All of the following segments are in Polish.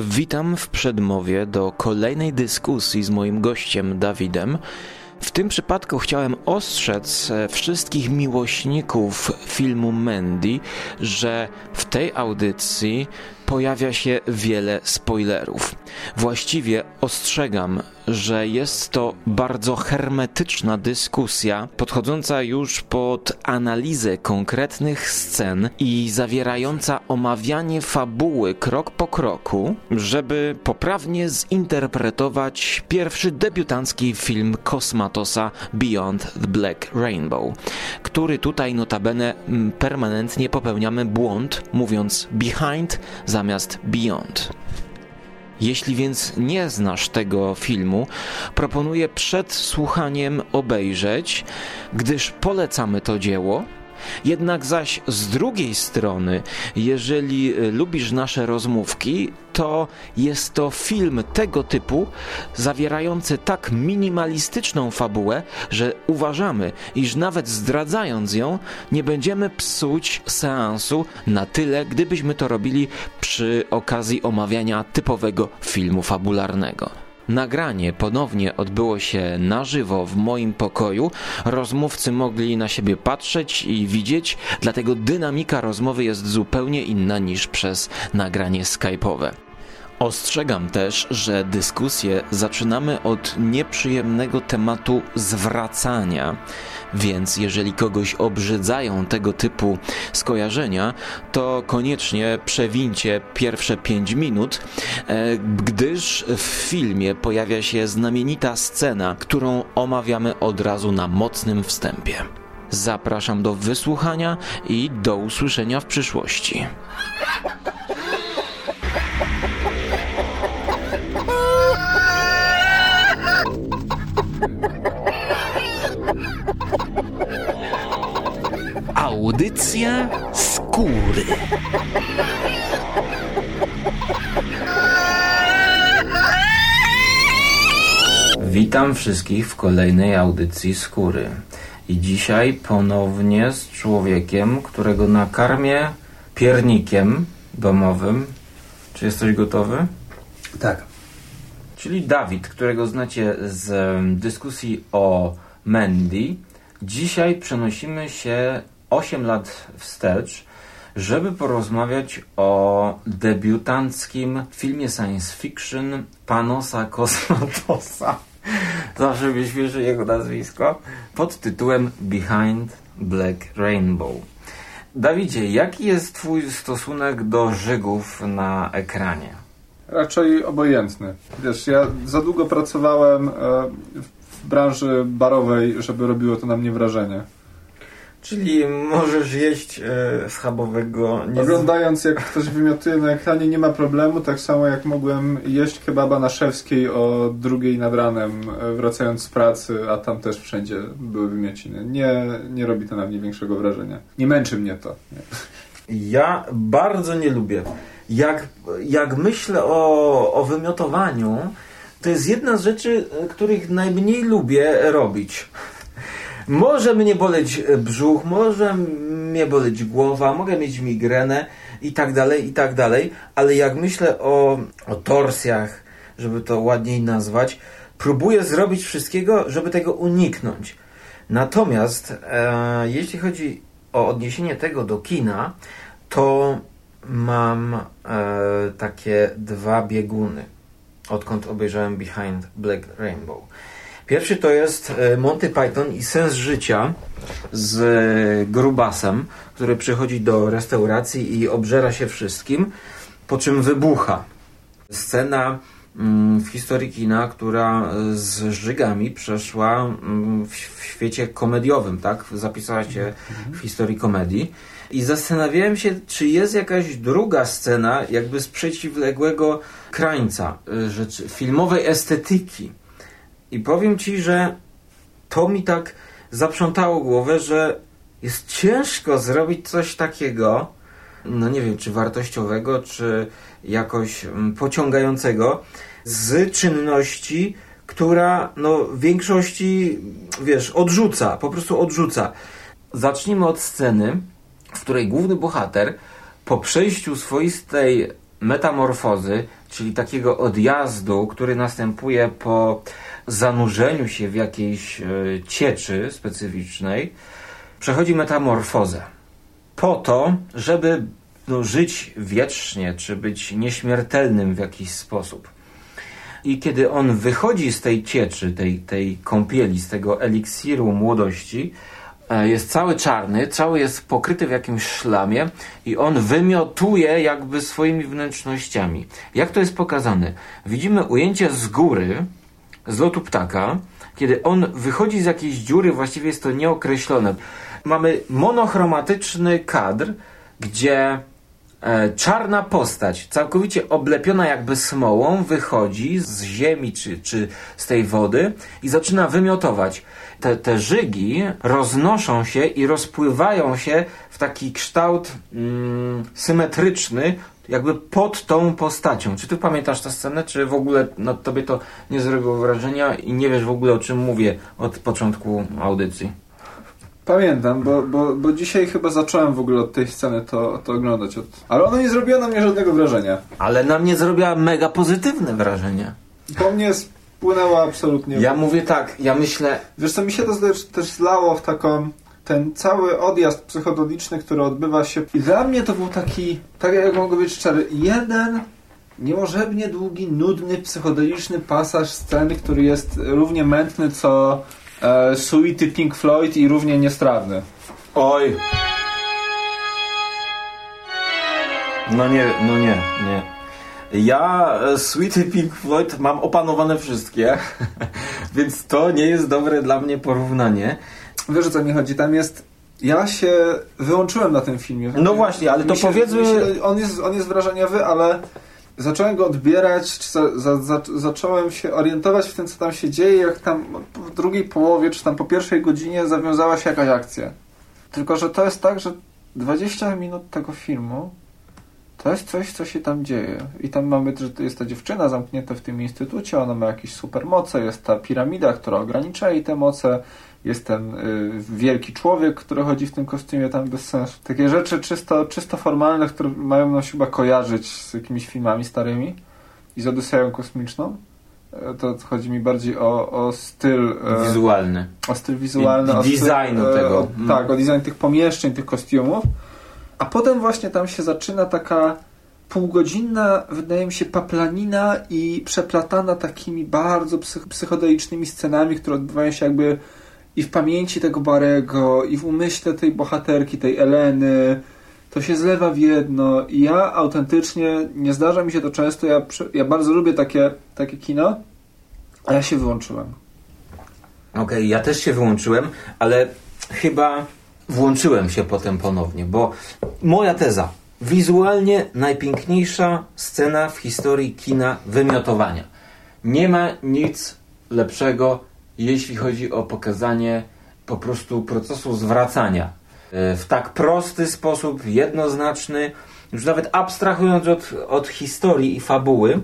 Witam w przedmowie do kolejnej dyskusji z moim gościem Dawidem. W tym przypadku chciałem ostrzec e, wszystkich miłośników filmu Mandy, że w tej audycji pojawia się wiele spoilerów. Właściwie ostrzegam, że jest to bardzo hermetyczna dyskusja, podchodząca już pod analizę konkretnych scen i zawierająca omawianie fabuły krok po kroku, żeby poprawnie zinterpretować pierwszy debiutancki film Kosmatosa Beyond the Black Rainbow, który tutaj notabene mm, permanentnie popełniamy błąd, mówiąc behind zamiast beyond. Jeśli więc nie znasz tego filmu, proponuję przed słuchaniem obejrzeć, gdyż polecamy to dzieło jednak zaś z drugiej strony, jeżeli e, lubisz nasze rozmówki, to jest to film tego typu, zawierający tak minimalistyczną fabułę, że uważamy, iż nawet zdradzając ją, nie będziemy psuć seansu na tyle, gdybyśmy to robili przy okazji omawiania typowego filmu fabularnego. Nagranie ponownie odbyło się na żywo w moim pokoju. Rozmówcy mogli na siebie patrzeć i widzieć, dlatego dynamika rozmowy jest zupełnie inna niż przez nagranie skype'owe. Ostrzegam też, że dyskusję zaczynamy od nieprzyjemnego tematu zwracania. Więc jeżeli kogoś obrzydzają tego typu skojarzenia, to koniecznie przewincie pierwsze 5 minut, e, gdyż w filmie pojawia się znamienita scena, którą omawiamy od razu na mocnym wstępie. Zapraszam do wysłuchania i do usłyszenia w przyszłości. Audycja skóry. Witam wszystkich w kolejnej audycji skóry. I dzisiaj ponownie z człowiekiem, którego nakarmię piernikiem domowym. Czy jesteś gotowy? Tak. Czyli Dawid, którego znacie z dyskusji o Mandy. Dzisiaj przenosimy się 8 lat wstecz, żeby porozmawiać o debiutanckim filmie science fiction Panosa Kosmatosa. Zawsze mnie śmieszy jego nazwisko. Pod tytułem Behind Black Rainbow. Dawidzie, jaki jest Twój stosunek do żygów na ekranie? Raczej obojętny. Wiesz, ja za długo pracowałem e, w branży barowej, żeby robiło to na mnie wrażenie. Czyli możesz jeść e, schabowego... Nie Oglądając jak ktoś wymiotuje na ekranie nie ma problemu, tak samo jak mogłem jeść kebaba na Szewskiej o drugiej nad ranem, e, wracając z pracy, a tam też wszędzie były wymiociny. Nie, nie robi to na mnie większego wrażenia. Nie męczy mnie to. Nie. Ja bardzo nie lubię. Jak, jak myślę o, o wymiotowaniu, to jest jedna z rzeczy, których najmniej lubię robić. Może mnie boleć brzuch, może mnie boleć głowa, mogę mieć migrenę i tak dalej, i tak dalej, ale jak myślę o, o torsjach, żeby to ładniej nazwać, próbuję zrobić wszystkiego, żeby tego uniknąć. Natomiast e, jeśli chodzi o odniesienie tego do kina, to mam e, takie dwa bieguny, odkąd obejrzałem Behind Black Rainbow. Pierwszy to jest e, Monty Python i sens życia z e, grubasem, który przychodzi do restauracji i obżera się wszystkim, po czym wybucha. Scena mm, w historii kina, która e, z żygami przeszła mm, w świecie komediowym, tak? Zapisała się w historii komedii. I zastanawiałem się, czy jest jakaś druga scena, jakby z przeciwległego krańca, rzeczy, filmowej estetyki i powiem Ci, że to mi tak zaprzątało głowę, że jest ciężko zrobić coś takiego, no nie wiem, czy wartościowego, czy jakoś mm, pociągającego z czynności, która no w większości, wiesz, odrzuca, po prostu odrzuca. Zacznijmy od sceny, w której główny bohater po przejściu swoistej metamorfozy, czyli takiego odjazdu, który następuje po zanurzeniu się w jakiejś e, cieczy specyficznej, przechodzi metamorfozę. Po to, żeby no, żyć wiecznie, czy być nieśmiertelnym w jakiś sposób. I kiedy on wychodzi z tej cieczy, tej, tej kąpieli, z tego eliksiru młodości, e, jest cały czarny, cały jest pokryty w jakimś szlamie i on wymiotuje jakby swoimi wnętrznościami. Jak to jest pokazane? Widzimy ujęcie z góry, z lotu ptaka, kiedy on wychodzi z jakiejś dziury, właściwie jest to nieokreślone. Mamy monochromatyczny kadr, gdzie e, czarna postać, całkowicie oblepiona jakby smołą, wychodzi z ziemi czy, czy z tej wody i zaczyna wymiotować. Te, te żygi roznoszą się i rozpływają się w taki kształt mm, symetryczny, jakby pod tą postacią. Czy ty pamiętasz tę scenę, czy w ogóle no, tobie to nie zrobiło wrażenia i nie wiesz w ogóle o czym mówię od początku audycji? Pamiętam, bo, bo, bo dzisiaj chyba zacząłem w ogóle od tej sceny to, to oglądać. Od... Ale ona nie zrobiła na mnie żadnego wrażenia. Ale na mnie zrobiła mega pozytywne wrażenie. Po mnie spłynęła absolutnie. Ja mówię tak, ja myślę... Wiesz co, mi się to też zlało w taką... Ten cały odjazd psychodeliczny, który odbywa się... I dla mnie to był taki, tak jak mogę być szczery, jeden niemożebnie długi, nudny, psychodeliczny pasaż sceny, który jest równie mętny, co e, suity Pink Floyd i równie niestrawny. Oj. No nie, no nie, nie. Ja e, Sweety Pink Floyd mam opanowane wszystkie, więc to nie jest dobre dla mnie porównanie. Wiesz o co mi chodzi? Tam jest ja się wyłączyłem na tym filmie. No właśnie, ale to się, powiedzmy... Się, on, jest, on jest wrażeniowy, ale zacząłem go odbierać, czy za, za, za, zacząłem się orientować w tym, co tam się dzieje, jak tam w drugiej połowie, czy tam po pierwszej godzinie zawiązała się jakaś akcja. Tylko, że to jest tak, że 20 minut tego filmu to jest coś, co się tam dzieje. I tam mamy, że jest ta dziewczyna zamknięta w tym instytucie, ona ma jakieś supermoce, jest ta piramida, która ogranicza jej te moce, jest ten y, wielki człowiek, który chodzi w tym kostiumie tam bez sensu. Takie rzeczy czysto, czysto formalne, które mają nam się chyba kojarzyć z jakimiś filmami starymi i z Odyseją Kosmiczną. E, to chodzi mi bardziej o, o styl e, wizualny. O styl wizualny. I, i designu styl, tego. O, mm. Tak, o design tych pomieszczeń, tych kostiumów. A potem właśnie tam się zaczyna taka półgodzinna, wydaje mi się, paplanina i przeplatana takimi bardzo psych psychodelicznymi scenami, które odbywają się jakby i w pamięci tego Barego, i w umyśle tej bohaterki, tej Eleny. To się zlewa w jedno. I ja autentycznie, nie zdarza mi się to często, ja, ja bardzo lubię takie, takie kino, a ja się wyłączyłem. Okej, okay, ja też się wyłączyłem, ale chyba włączyłem się potem ponownie, bo moja teza. Wizualnie najpiękniejsza scena w historii kina wymiotowania. Nie ma nic lepszego jeśli chodzi o pokazanie po prostu procesu zwracania e, w tak prosty sposób, jednoznaczny, już nawet abstrahując od, od historii i fabuły,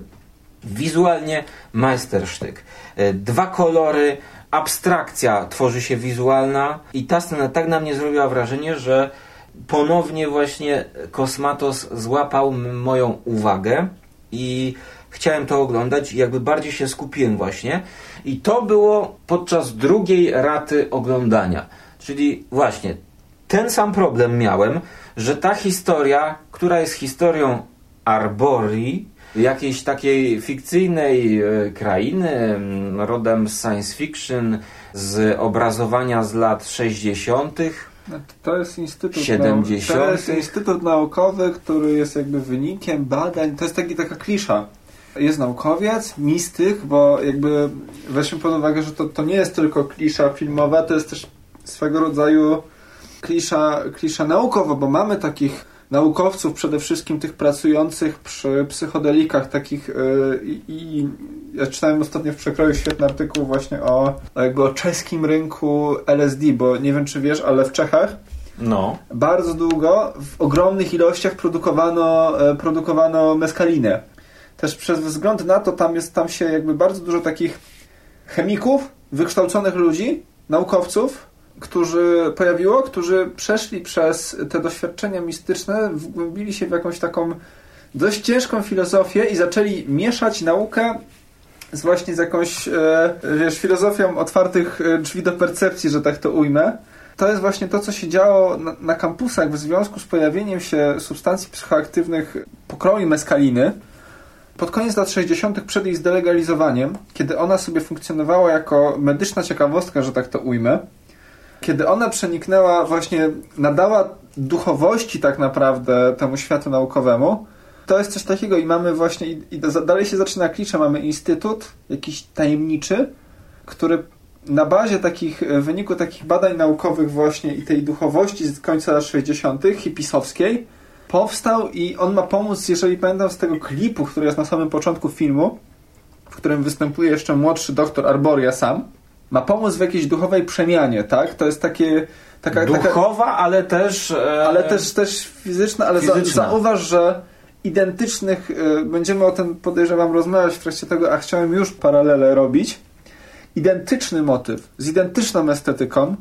wizualnie majstersztyk. E, dwa kolory, abstrakcja tworzy się wizualna i ta scena tak na mnie zrobiła wrażenie, że ponownie właśnie Kosmatos złapał moją uwagę i chciałem to oglądać i jakby bardziej się skupiłem właśnie. I to było podczas drugiej raty oglądania. Czyli właśnie ten sam problem miałem, że ta historia, która jest historią Arborii, jakiejś takiej fikcyjnej e, krainy, rodem z science fiction, z obrazowania z lat 60., no, to jest instytut 70. To jest instytut naukowy, który jest jakby wynikiem badań. To jest taki, taka klisza jest naukowiec, mistyk, bo jakby weźmy pod uwagę, że to, to nie jest tylko klisza filmowa, to jest też swego rodzaju klisza, klisza naukowa, bo mamy takich naukowców, przede wszystkim tych pracujących przy psychodelikach takich yy, i ja czytałem ostatnio w przekroju świetny artykuł właśnie o, jakby o czeskim rynku LSD, bo nie wiem czy wiesz, ale w Czechach no. bardzo długo w ogromnych ilościach produkowano, e, produkowano meskalinę też przez wzgląd na to tam jest tam się jakby bardzo dużo takich chemików, wykształconych ludzi, naukowców, którzy pojawiło, którzy przeszli przez te doświadczenia mistyczne, wgłębili się w jakąś taką dość ciężką filozofię i zaczęli mieszać naukę z właśnie z jakąś, e, wiesz, filozofią otwartych e, drzwi do percepcji, że tak to ujmę. To jest właśnie to, co się działo na, na kampusach w związku z pojawieniem się substancji psychoaktywnych pokroju meskaliny pod koniec lat 60. przed jej zdelegalizowaniem, kiedy ona sobie funkcjonowała jako medyczna ciekawostka, że tak to ujmę, kiedy ona przeniknęła właśnie, nadała duchowości tak naprawdę temu światu naukowemu, to jest coś takiego i mamy właśnie, i, dalej się zaczyna klicze, mamy instytut jakiś tajemniczy, który na bazie takich, wyniku takich badań naukowych właśnie i tej duchowości z końca lat 60. hipisowskiej powstał i on ma pomóc, jeżeli pamiętam z tego klipu, który jest na samym początku filmu, w którym występuje jeszcze młodszy doktor Arboria sam, ma pomóc w jakiejś duchowej przemianie, tak? To jest takie... Taka, Duchowa, taka, ale też... E, ale też, też fizyczna, ale fizyczna. Za, zauważ, że identycznych, e, będziemy o tym podejrzewam rozmawiać w trakcie tego, a chciałem już paralele robić, identyczny motyw, z identyczną estetyką,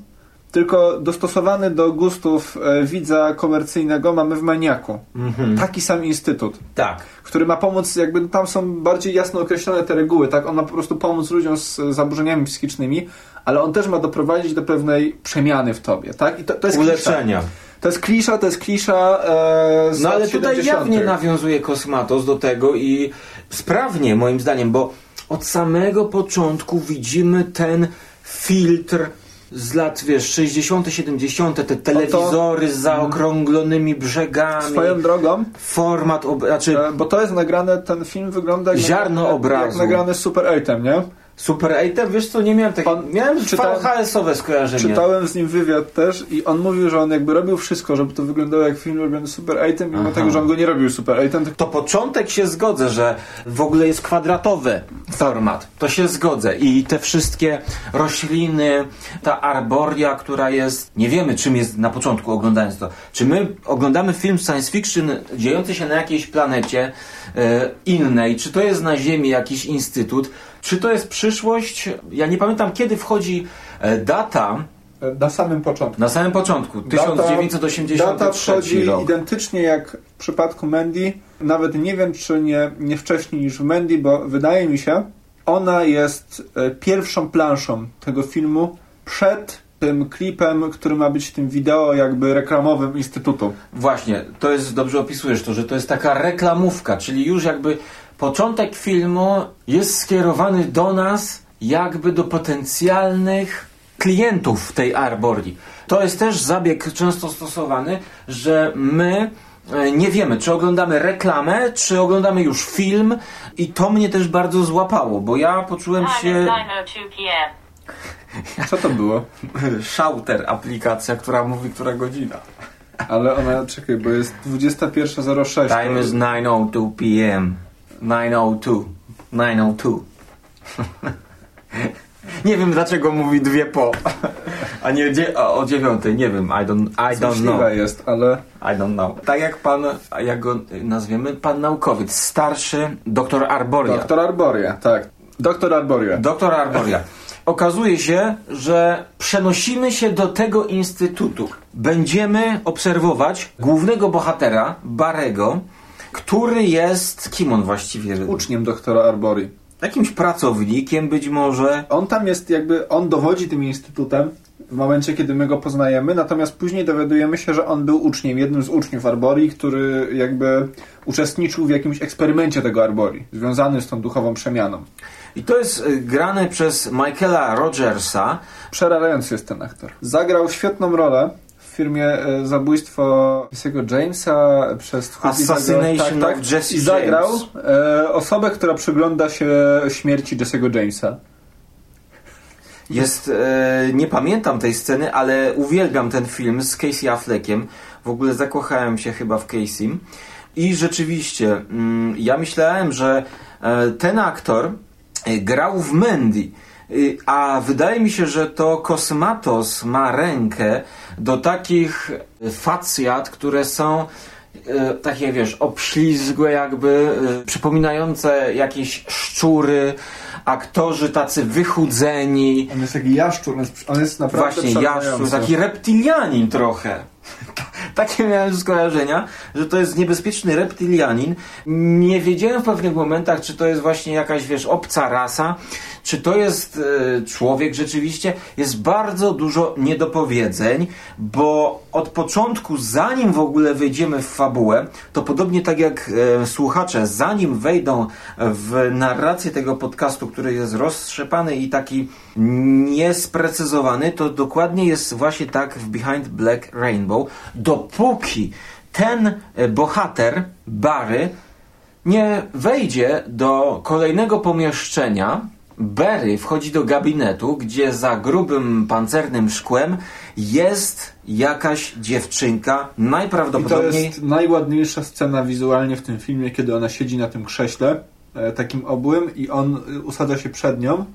tylko dostosowany do gustów e, widza komercyjnego mamy w Maniaku. Mhm. Taki sam instytut. Tak. Który ma pomóc, jakby tam są bardziej jasno określone te reguły, tak? On ma po prostu pomóc ludziom z zaburzeniami psychicznymi, ale on też ma doprowadzić do pewnej przemiany w tobie, tak? I to, to jest Uleczenia. Klisza. To jest klisza, to jest klisza e, No ale tutaj 70. jawnie nawiązuje Kosmatos do tego i sprawnie moim zdaniem, bo od samego początku widzimy ten filtr z lat, wiesz, 60., 70., te telewizory z zaokrąglonymi brzegami. Swoją drogą. Format, ob- znaczy... E, bo to jest nagrane, ten film wygląda jak, ziarno jak, obrazu. jak nagrany Super 8, nie? Super 8, wiesz co, nie miałem takiego, miałem VHS-owe skojarzenie. Czytałem z nim wywiad też i on mówił, że on jakby robił wszystko, żeby to wyglądało jak film robiony Super 8, mimo Aha. tego, że on go nie robił Super 8. To początek się zgodzę, że w ogóle jest kwadratowy format. To się zgodzę. I te wszystkie rośliny, ta arboria, która jest, nie wiemy czym jest na początku oglądając to. Czy my oglądamy film science fiction dziejący się na jakiejś planecie e, innej, czy to jest na Ziemi jakiś instytut, czy to jest przyszłość? Ja nie pamiętam, kiedy wchodzi e, data. Na samym początku. Na samym początku, 1983 Data wchodzi rok. identycznie jak w przypadku Mandy. Nawet nie wiem, czy nie, nie wcześniej niż w Mandy, bo wydaje mi się, ona jest e, pierwszą planszą tego filmu przed tym klipem, który ma być tym wideo jakby reklamowym Instytutu. Właśnie, to jest, dobrze opisujesz to, że to jest taka reklamówka, czyli już jakby początek filmu jest skierowany do nas, jakby do potencjalnych klientów tej arborii. To jest też zabieg często stosowany, że my e, nie wiemy, czy oglądamy reklamę, czy oglądamy już film i to mnie też bardzo złapało, bo ja poczułem się... Co to było? Shouter, aplikacja, która mówi, która godzina. Ale ona, czekaj, bo jest 21.06. Time is 9.02 p.m. 902. 902. nie wiem dlaczego mówi dwie po, a nie o dziewiątej, nie wiem, I don't, I don't know. jest, ale... I don't know. Tak jak pan, jak go nazwiemy, pan naukowiec, starszy doktor Arboria. Doktor Arboria, tak. Doktor Arboria. Doktor Arboria. Okazuje się, że przenosimy się do tego instytutu. Będziemy obserwować głównego bohatera, Barego, który jest... Kim on właściwie? Uczniem doktora Arbori. Jakimś pracownikiem być może. On tam jest jakby, on dowodzi tym instytutem w momencie, kiedy my go poznajemy, natomiast później dowiadujemy się, że on był uczniem, jednym z uczniów Arbori, który jakby uczestniczył w jakimś eksperymencie tego Arbori, związanym z tą duchową przemianą. I to jest y, grane przez Michaela Rogersa. Przerażający jest ten aktor. Zagrał świetną rolę firmie e, zabójstwo Jesse'ego Jamesa przez Assassination tak, tak, of Jesse I zagrał e, osobę, która przygląda się śmierci Jesse'ego Jamesa. Jest, e, nie pamiętam tej sceny, ale uwielbiam ten film z Casey Affleckiem. W ogóle zakochałem się chyba w Casey. I rzeczywiście, mm, ja myślałem, że e, ten aktor e, grał w Mandy. Y, a wydaje mi się, że to Kosmatos ma rękę do takich facjat, które są y, takie, wiesz, obślizgłe jakby, y, przypominające jakieś szczury, aktorzy tacy wychudzeni. On jest taki jaszczur, on jest, naprawdę Właśnie, jaszczur, taki reptilianin trochę. takie miałem skojarzenia, że to jest niebezpieczny reptylianin. Nie wiedziałem w pewnych momentach, czy to jest właśnie jakaś, wiesz, obca rasa, czy to jest e, człowiek rzeczywiście. Jest bardzo dużo niedopowiedzeń, bo od początku, zanim w ogóle wejdziemy w fabułę, to podobnie tak jak e, słuchacze, zanim wejdą w narrację tego podcastu, który jest roztrzepany i taki niesprecyzowany, to dokładnie jest właśnie tak w Behind Black Rainbow, dopóki ten e, bohater, Barry, nie wejdzie do kolejnego pomieszczenia, Barry wchodzi do gabinetu, gdzie za grubym pancernym szkłem jest jakaś dziewczynka, najprawdopodobniej... I to jest najładniejsza scena wizualnie w tym filmie, kiedy ona siedzi na tym krześle, e, takim obłym i on e, usadza się przed nią.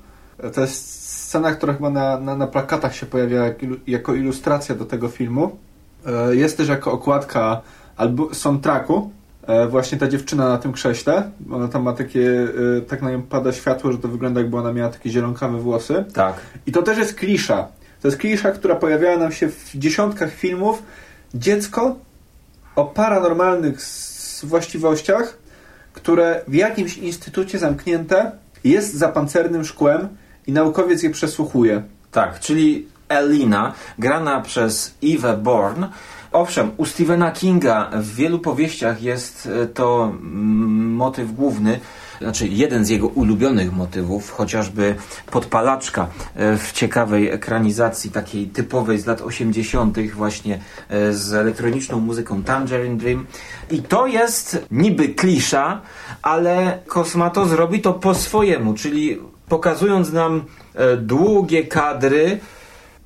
To jest scena, która chyba na, na, na plakatach się pojawia jako ilustracja do tego filmu. E, jest też jako okładka albo soundtracku. E, właśnie ta dziewczyna na tym krześle. Ona tam ma takie, e, tak na nią pada światło, że to wygląda jakby ona miała takie zielonkawe włosy. Tak. I to też jest klisza. To jest klisza, która pojawiała nam się w dziesiątkach filmów. Dziecko o paranormalnych właściwościach, które w jakimś instytucie zamknięte jest za pancernym szkłem i naukowiec je przesłuchuje. Tak, czyli Elina, grana przez Eve Bourne. Owszem, u Stephena Kinga w wielu powieściach jest e, to mm, motyw główny, znaczy jeden z jego ulubionych motywów, chociażby podpalaczka e, w ciekawej ekranizacji takiej typowej z lat 80. właśnie e, z elektroniczną muzyką Tangerine Dream. I to jest niby klisza, ale Kosmato zrobi to po swojemu, czyli pokazując nam długie kadry,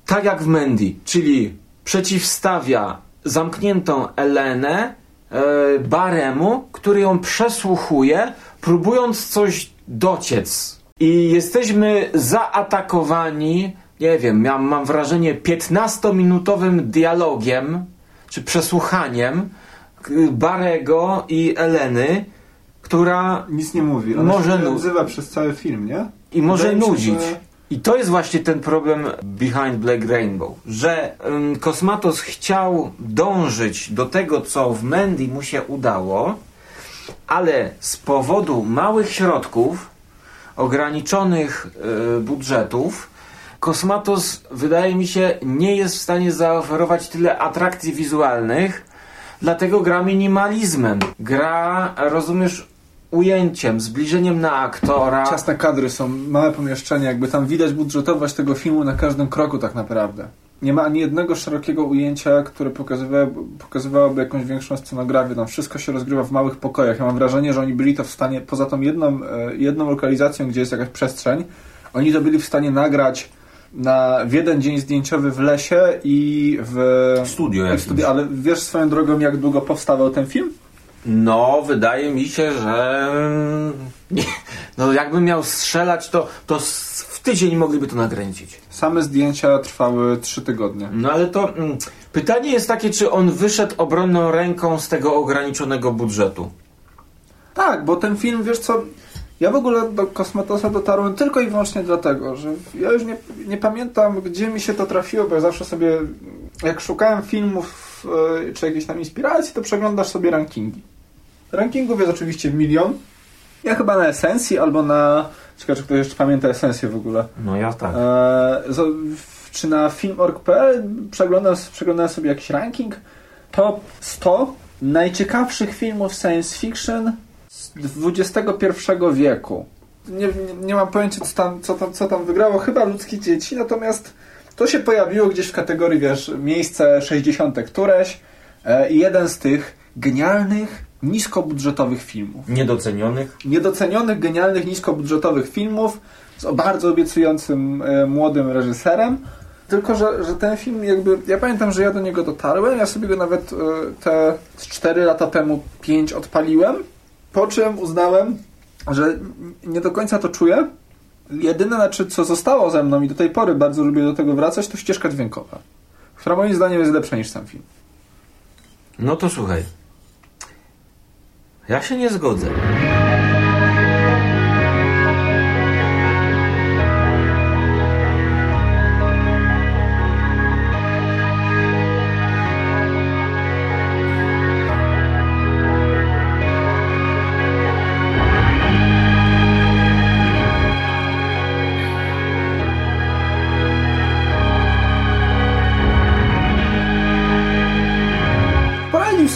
tak jak w Mendy, czyli przeciwstawia zamkniętą Elenę e, Baremu, który ją przesłuchuje, próbując coś dociec. I jesteśmy zaatakowani, nie wiem, mam, mam wrażenie, 15-minutowym dialogiem, czy przesłuchaniem Barego i Eleny, która nic nie mówi. Ona może się nazywa przez cały film, nie? I może nudzić. Że... I to jest właśnie ten problem Behind Black Rainbow, że Kosmatos chciał dążyć do tego, co w Mandy mu się udało, ale z powodu małych środków, ograniczonych y, budżetów, Kosmatos, wydaje mi się, nie jest w stanie zaoferować tyle atrakcji wizualnych, dlatego gra minimalizmem. Gra, rozumiesz, ujęciem, zbliżeniem na aktora. Ciasne kadry są, małe pomieszczenia, jakby tam widać budżetowość tego filmu na każdym kroku tak naprawdę. Nie ma ani jednego szerokiego ujęcia, które pokazywałoby, pokazywałoby jakąś większą scenografię. Tam wszystko się rozgrywa w małych pokojach. Ja mam wrażenie, że oni byli to w stanie, poza tą jedną, e, jedną lokalizacją, gdzie jest jakaś przestrzeń, oni to byli w stanie nagrać na w jeden dzień zdjęciowy w lesie i w studio. W studio ale wiesz swoją drogą, jak długo powstawał ten film? No, wydaje mi się, że nie, no jakbym miał strzelać, to, to w tydzień mogliby to nakręcić. Same zdjęcia trwały trzy tygodnie. No ale to mm, pytanie jest takie, czy on wyszedł obronną ręką z tego ograniczonego budżetu? Tak, bo ten film, wiesz co, ja w ogóle do Kosmetosa dotarłem tylko i wyłącznie dlatego, że ja już nie, nie pamiętam, gdzie mi się to trafiło, bo ja zawsze sobie, jak szukałem filmów e, czy jakiejś tam inspiracji, to przeglądasz sobie rankingi. Rankingów jest oczywiście milion. Ja chyba na esencji albo na. Ciekawe, czy ktoś jeszcze pamięta esencję w ogóle. No ja tak. E, czy na film.org.pl przeglądam, przeglądam sobie jakiś ranking. Top 100 najciekawszych filmów science fiction z XXI wieku. Nie, nie, nie mam pojęcia, co tam, co, tam, co tam wygrało. Chyba ludzkie dzieci, natomiast to się pojawiło gdzieś w kategorii, wiesz, miejsce 60 któreś. E, I jeden z tych genialnych, niskobudżetowych filmów. Niedocenionych? Niedocenionych, genialnych, niskobudżetowych filmów z bardzo obiecującym e, młodym reżyserem. Tylko, że, że ten film jakby... Ja pamiętam, że ja do niego dotarłem, ja sobie go nawet e, te 4 lata temu 5 odpaliłem, po czym uznałem, że nie do końca to czuję. Jedyne, znaczy, co zostało ze mną i do tej pory bardzo lubię do tego wracać, to ścieżka dźwiękowa, która moim zdaniem jest lepsza niż sam film. No to słuchaj. Ja się nie zgodzę.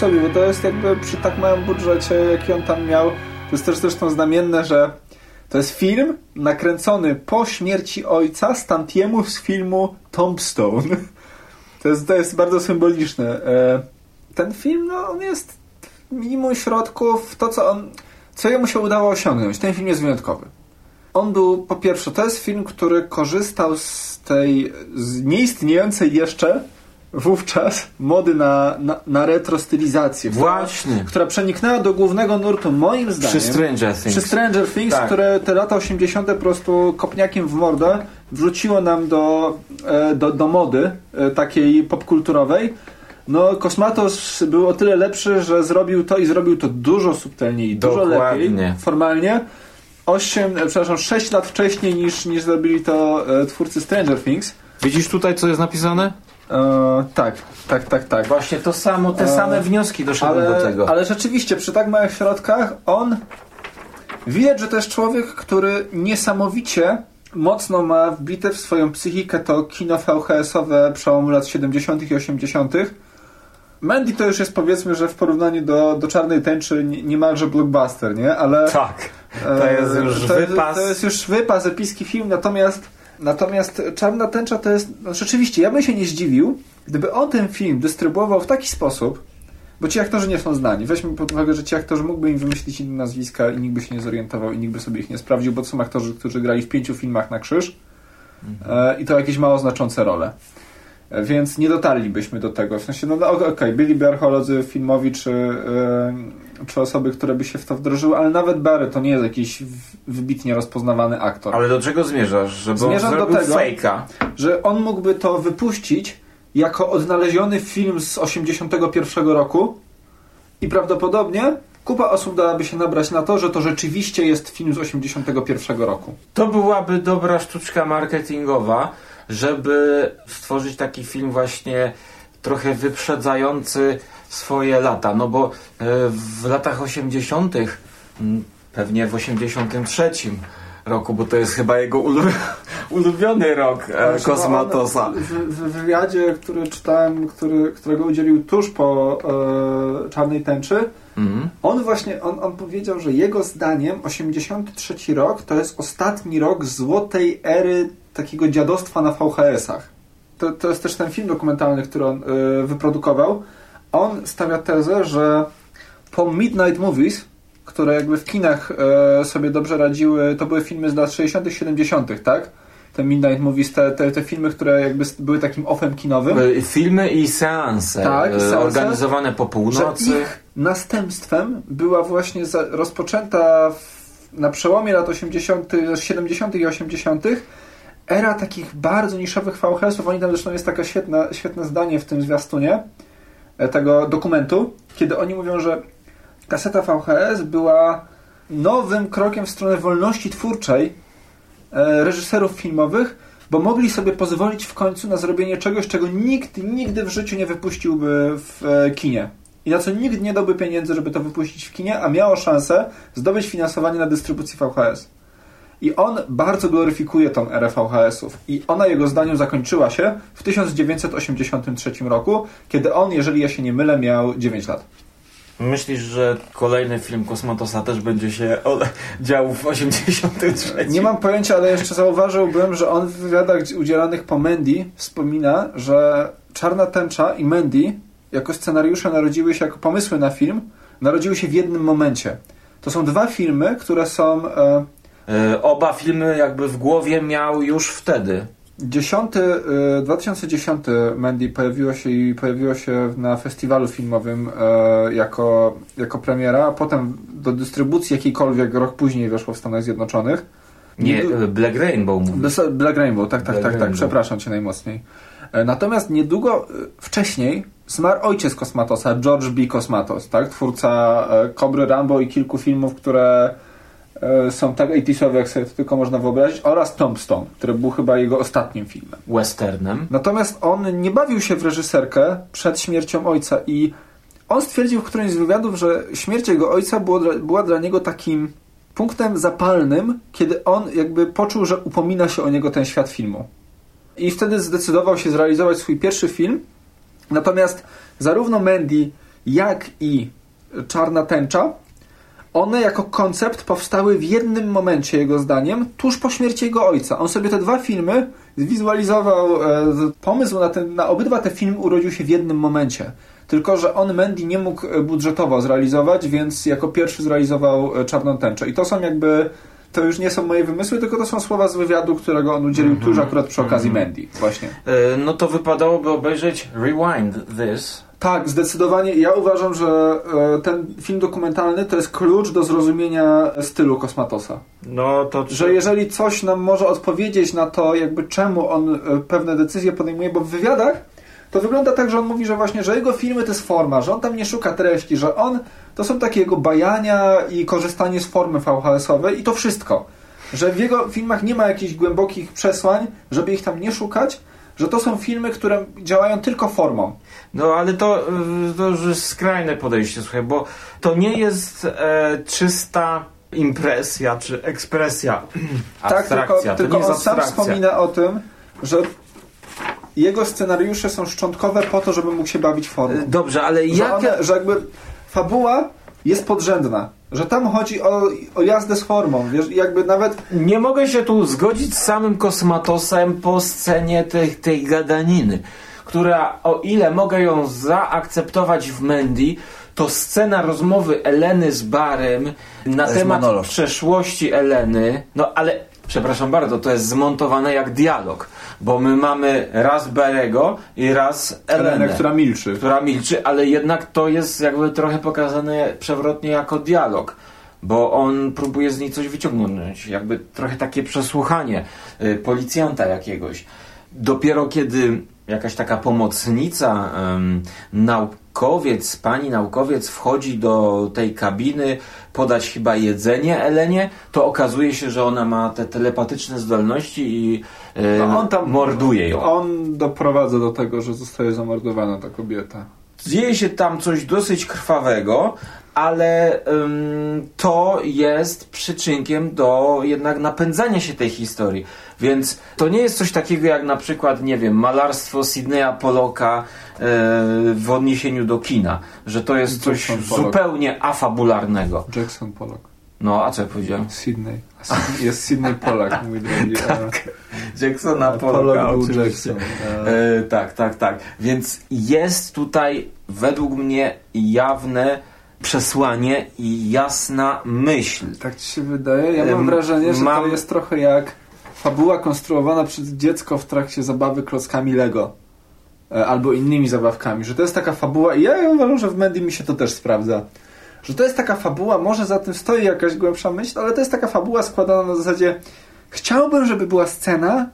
Sobie, bo to jest jakby przy tak małym budżecie, jaki on tam miał, to jest też zresztą znamienne, że to jest film nakręcony po śmierci ojca Stantiemu z filmu Tombstone. To jest, to jest bardzo symboliczne. E, ten film, no on jest minimum środków, to co on, co jemu się udało osiągnąć. Ten film jest wyjątkowy. On był, po pierwsze, to jest film, który korzystał z tej z nieistniejącej jeszcze wówczas mody na, na, na retro stylizację. Właśnie. Która, która przeniknęła do głównego nurtu, moim zdaniem. Przy Stranger Things. Przy Stranger Things, tak. które te lata 80. po prostu kopniakiem w mordę wrzuciło nam do, e, do, do mody e, takiej popkulturowej. No, Kosmatos był o tyle lepszy, że zrobił to i zrobił to dużo subtelniej, dużo lepiej formalnie. 8, e, przepraszam, 6 lat wcześniej niż, niż zrobili to twórcy Stranger Things. Widzisz tutaj, co jest napisane? E, tak, tak, tak, tak. Właśnie to samo, te e, same wnioski doszedłem ale, do tego. Ale rzeczywiście, przy tak małych środkach, on widać, że to jest człowiek, który niesamowicie mocno ma wbite w swoją psychikę to kino VHS-owe przełomu lat 70. i 80. Mandy to już jest powiedzmy, że w porównaniu do, do Czarnej Tęczy niemalże blockbuster, nie? Ale... Tak, to jest już to, wypas. To jest już wypas, epicki film, natomiast natomiast Czarna Tęcza to jest... No, rzeczywiście, ja bym się nie zdziwił, gdyby on ten film dystrybuował w taki sposób, bo ci aktorzy nie są znani. Weźmy pod uwagę, że ci aktorzy mógłby im wymyślić inne nazwiska i nikt by się nie zorientował i nikt by sobie ich nie sprawdził, bo to są aktorzy, którzy grali w pięciu filmach na krzyż mhm. e, i to jakieś mało znaczące role. E, więc nie dotarlibyśmy do tego. W sensie, no, no okej, okay, byliby archeolodzy filmowi czy, yy, czy osoby, które by się w to wdrożyły, ale nawet Barry to nie jest jakiś wybitnie rozpoznawany aktor. Ale do czego zmierzasz? Żeby Zmierzam do tego, fejka. że on mógłby to wypuścić jako odnaleziony film z 81 roku i prawdopodobnie kupa osób dałaby się nabrać na to, że to rzeczywiście jest film z 81 roku. To byłaby dobra sztuczka marketingowa, żeby stworzyć taki film właśnie trochę wyprzedzający swoje lata. No bo e, w latach 80., pewnie w 83 roku, bo to jest chyba jego ulubiony rok e, Kosmatosa. W, wywiadzie, który czytałem, który, którego udzielił tuż po e, Czarnej Tęczy, mm. on właśnie on, on powiedział, że jego zdaniem 83 rok to jest ostatni rok złotej ery takiego dziadostwa na VHS-ach. To, to jest też ten film dokumentalny, który on y, wyprodukował. On stawia tezę, że po Midnight Movies, które jakby w kinach y, sobie dobrze radziły, to były filmy z lat 60 70 tak? Te Midnight Movies, te, te, te filmy, które jakby były takim offem kinowym. Filmy i seanse, tak, seanse organizowane po północy. ich następstwem była właśnie za, rozpoczęta w, na przełomie lat 80., 70. i 80 era takich bardzo niszowych VHS-ów, oni tam zresztą jest takie świetne, świetne zdanie w tym zwiastunie e, tego dokumentu, kiedy oni mówią, że kaseta VHS była nowym krokiem w stronę wolności twórczej e, reżyserów filmowych, bo mogli sobie pozwolić w końcu na zrobienie czegoś, czego nikt nigdy w życiu nie wypuściłby w e, kinie. I na co nikt nie dałby pieniędzy, żeby to wypuścić w kinie, a miało szansę zdobyć finansowanie na dystrybucji VHS. I on bardzo gloryfikuje tą erę VHS-ów. I ona jego zdaniem zakończyła się w 1983 roku, kiedy on, jeżeli ja się nie mylę, miał 9 lat. Myślisz, że kolejny film Kosmatosa też będzie się dział w 83? Nie mam pojęcia, ale jeszcze zauważyłbym, że on w wywiadach udzielanych po Mandy wspomina, że Czarna Tęcza i Mandy jako scenariusze narodziły się, jako pomysły na film, narodziły się w jednym momencie. To są dwa filmy, które są... E, oba filmy jakby w głowie miał już wtedy. 10, 2010 e, Mandy pojawiło się i pojawiło się na festiwalu filmowym e, jako, jako premiera, a potem do dystrybucji jakiejkolwiek rok później weszło w Stanach Zjednoczonych. Nie, Black Rainbow mówisz. Black Rainbow, tak, tak, Black tak, tak, tak, przepraszam cię najmocniej. Natomiast niedługo wcześniej zmarł ojciec Kosmatosa, George B. Kosmatos, tak? twórca Kobry Rambo i kilku filmów, które E, są tak 80 jak sobie to tylko można wyobrazić, oraz Tombstone, który był chyba jego ostatnim filmem. Westernem. Natomiast on nie bawił się w reżyserkę przed śmiercią ojca i on stwierdził w którymś z wywiadów, że śmierć jego ojca było, była dla niego takim punktem zapalnym, kiedy on jakby poczuł, że upomina się o niego ten świat filmu. I wtedy zdecydował się zrealizować swój pierwszy film. Natomiast zarówno Mandy, jak i Czarna Tęcza, one jako koncept powstały w jednym momencie, jego zdaniem, tuż po śmierci jego ojca. On sobie te dwa filmy zwizualizował, e, pomysł na, ten, na obydwa te filmy urodził się w jednym momencie. Tylko, że on Mandy nie mógł e, budżetowo zrealizować, więc jako pierwszy zrealizował e, Czarną Tęczę. I to są jakby to już nie są moje wymysły, tylko to są słowa z wywiadu, którego on udzielił mm -hmm. tuż akurat przy okazji mm -hmm. Mandy. Właśnie. E, no to wypadałoby obejrzeć Rewind This. Tak, zdecydowanie. Ja uważam, że e, ten film dokumentalny to jest klucz do zrozumienia stylu Kosmatosa. No to... Że jeżeli coś nam może odpowiedzieć na to, jakby czemu on e, pewne decyzje podejmuje, bo w wywiadach to wygląda tak, że on mówi, że właśnie, że jego filmy to jest forma, że on tam nie szuka treści, że on to są takie jego bajania i korzystanie z formy VHS-owej i to wszystko. Że w jego filmach nie ma jakichś głębokich przesłań, żeby ich tam nie szukać, że to są filmy, które działają tylko formą. No ale to, y, to już jest skrajne podejście, słuchaj, bo to nie jest e, czysta impresja czy ekspresja. tak, tylko, tylko on sam wspomina o tym, że jego scenariusze są szczątkowe po to, żeby mógł się bawić formą. Dobrze, ale jak... Że, one, że jakby fabuła jest podrzędna. Że tam chodzi o, o jazdę z formą, wiesz, jakby nawet... Nie mogę się tu zgodzić z samym Kosmatosem po scenie tej, tej gadaniny, która, o ile mogę ją zaakceptować w Mandy, to scena rozmowy Eleny z Barem na temat monolog. przeszłości Eleny, no ale przepraszam bardzo, to jest zmontowane jak dialog, bo my mamy raz Berego i raz Elenę, Elenę, która milczy. Która milczy, ale jednak to jest jakby trochę pokazane przewrotnie jako dialog bo on próbuje z niej coś wyciągnąć, jakby trochę takie przesłuchanie y, policjanta jakiegoś. Dopiero kiedy jakaś taka pomocnica, um, naukowiec, pani naukowiec wchodzi do tej kabiny podać chyba jedzenie Elenie, to okazuje się, że ona ma te telepatyczne zdolności i no on tam, morduje ją. On doprowadza do tego, że zostaje zamordowana ta kobieta. Dzieje się tam coś dosyć krwawego, ale ym, to jest przyczynkiem do jednak napędzania się tej historii. Więc to nie jest coś takiego jak na przykład, nie wiem, malarstwo Sydneya Pollocka yy, w odniesieniu do kina, że to jest coś zupełnie afabularnego. Jackson Pollock. No, a co ja powiedziałem? Sydney. Jest Sydney Pollack, mój drogi. tak. Jacksona Pollocka, oczywiście. E, tak, tak, tak. Więc jest tutaj według mnie jawne przesłanie i jasna myśl. Tak ci się wydaje? Ja mam wrażenie, że mam... to jest trochę jak fabuła konstruowana przez dziecko w trakcie zabawy klockami Lego. E, albo innymi zabawkami. Że to jest taka fabuła i ja uważam, że w Mandy mi się to też sprawdza. Że to jest taka fabuła, może za tym stoi jakaś głębsza myśl, ale to jest taka fabuła składana na zasadzie chciałbym, żeby była scena,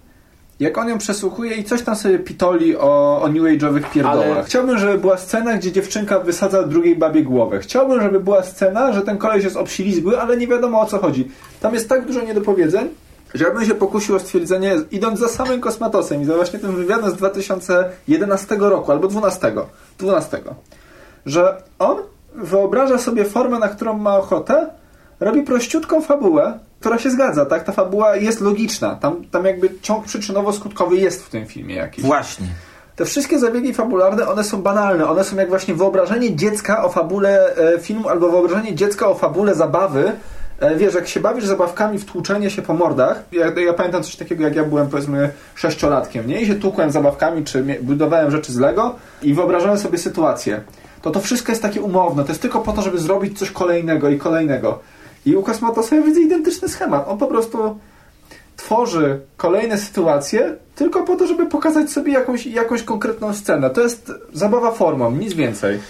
jak on ją przesłuchuje i coś tam sobie pitoli o, o New Age'owych pierdołach. Ale... Chciałbym, żeby była scena, gdzie dziewczynka wysadza drugiej babie głowę. Chciałbym, żeby była scena, że ten koleś jest obsilizgły, ale nie wiadomo o co chodzi. Tam jest tak dużo niedopowiedzeń, że ja bym się pokusił o stwierdzenie, idąc za samym Kosmatosem i za właśnie tym wywiadem z 2011 roku, albo 12, 12, że on wyobraża sobie formę, na którą ma ochotę, robi prościutką fabułę, która się zgadza, tak? Ta fabuła jest logiczna. Tam, tam jakby ciąg przyczynowo-skutkowy jest w tym filmie jakiś. Właśnie. Te wszystkie zabiegi fabularne, one są banalne. One są jak właśnie wyobrażenie dziecka o fabule e, filmu albo wyobrażenie dziecka o fabule zabawy. E, wiesz, jak się bawisz zabawkami w tłuczenie się po mordach, ja, ja, pamiętam coś takiego, jak ja byłem powiedzmy sześciolatkiem, nie? I się tłukłem zabawkami, czy budowałem rzeczy z Lego i wyobrażałem sobie sytuację. To to wszystko jest takie umowne. To jest tylko po to, żeby zrobić coś kolejnego i kolejnego. I u Kosmatosa ja widzę identyczny schemat. On po prostu tworzy kolejne sytuacje tylko po to, żeby pokazać sobie jakąś, jakąś konkretną scenę. To jest zabawa formą, nic więcej.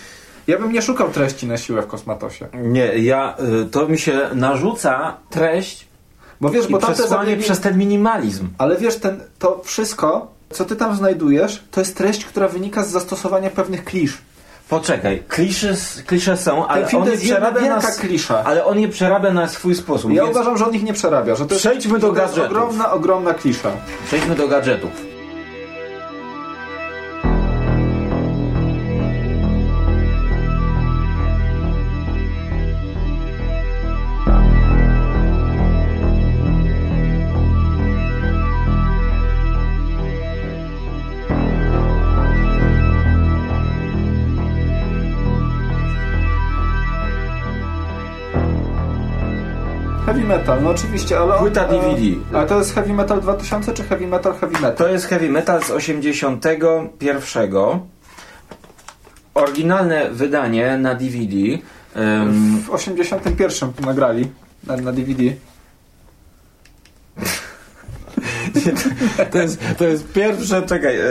Ja bym nie szukał treści na siłę w Kosmatosie. Nie, ja, y, to mi się narzuca treść bo wiesz, bo przesłanie zabiegi... przez ten minimalizm. Ale wiesz, ten, to wszystko, co ty tam znajdujesz, to jest treść, która wynika z zastosowania pewnych klisz. Poczekaj, klisze, klisze są, ale on je przerabia na, klisza. ale on je przerabia na swój sposób. Ja uważam, że on ich nie przerabia. Że to Przejdźmy jest, do gadżetów. To jest ogromna, ogromna klisza. Przejdźmy do gadżetów. Metal, no oczywiście, ale... Płyta e, DVD. A to jest heavy metal 2000 czy heavy metal heavy metal? To jest heavy metal z 81. Oryginalne wydanie na DVD. em, W 81 to nagrali na, na DVD. To jest, to jest pierwsze, czekaj. e,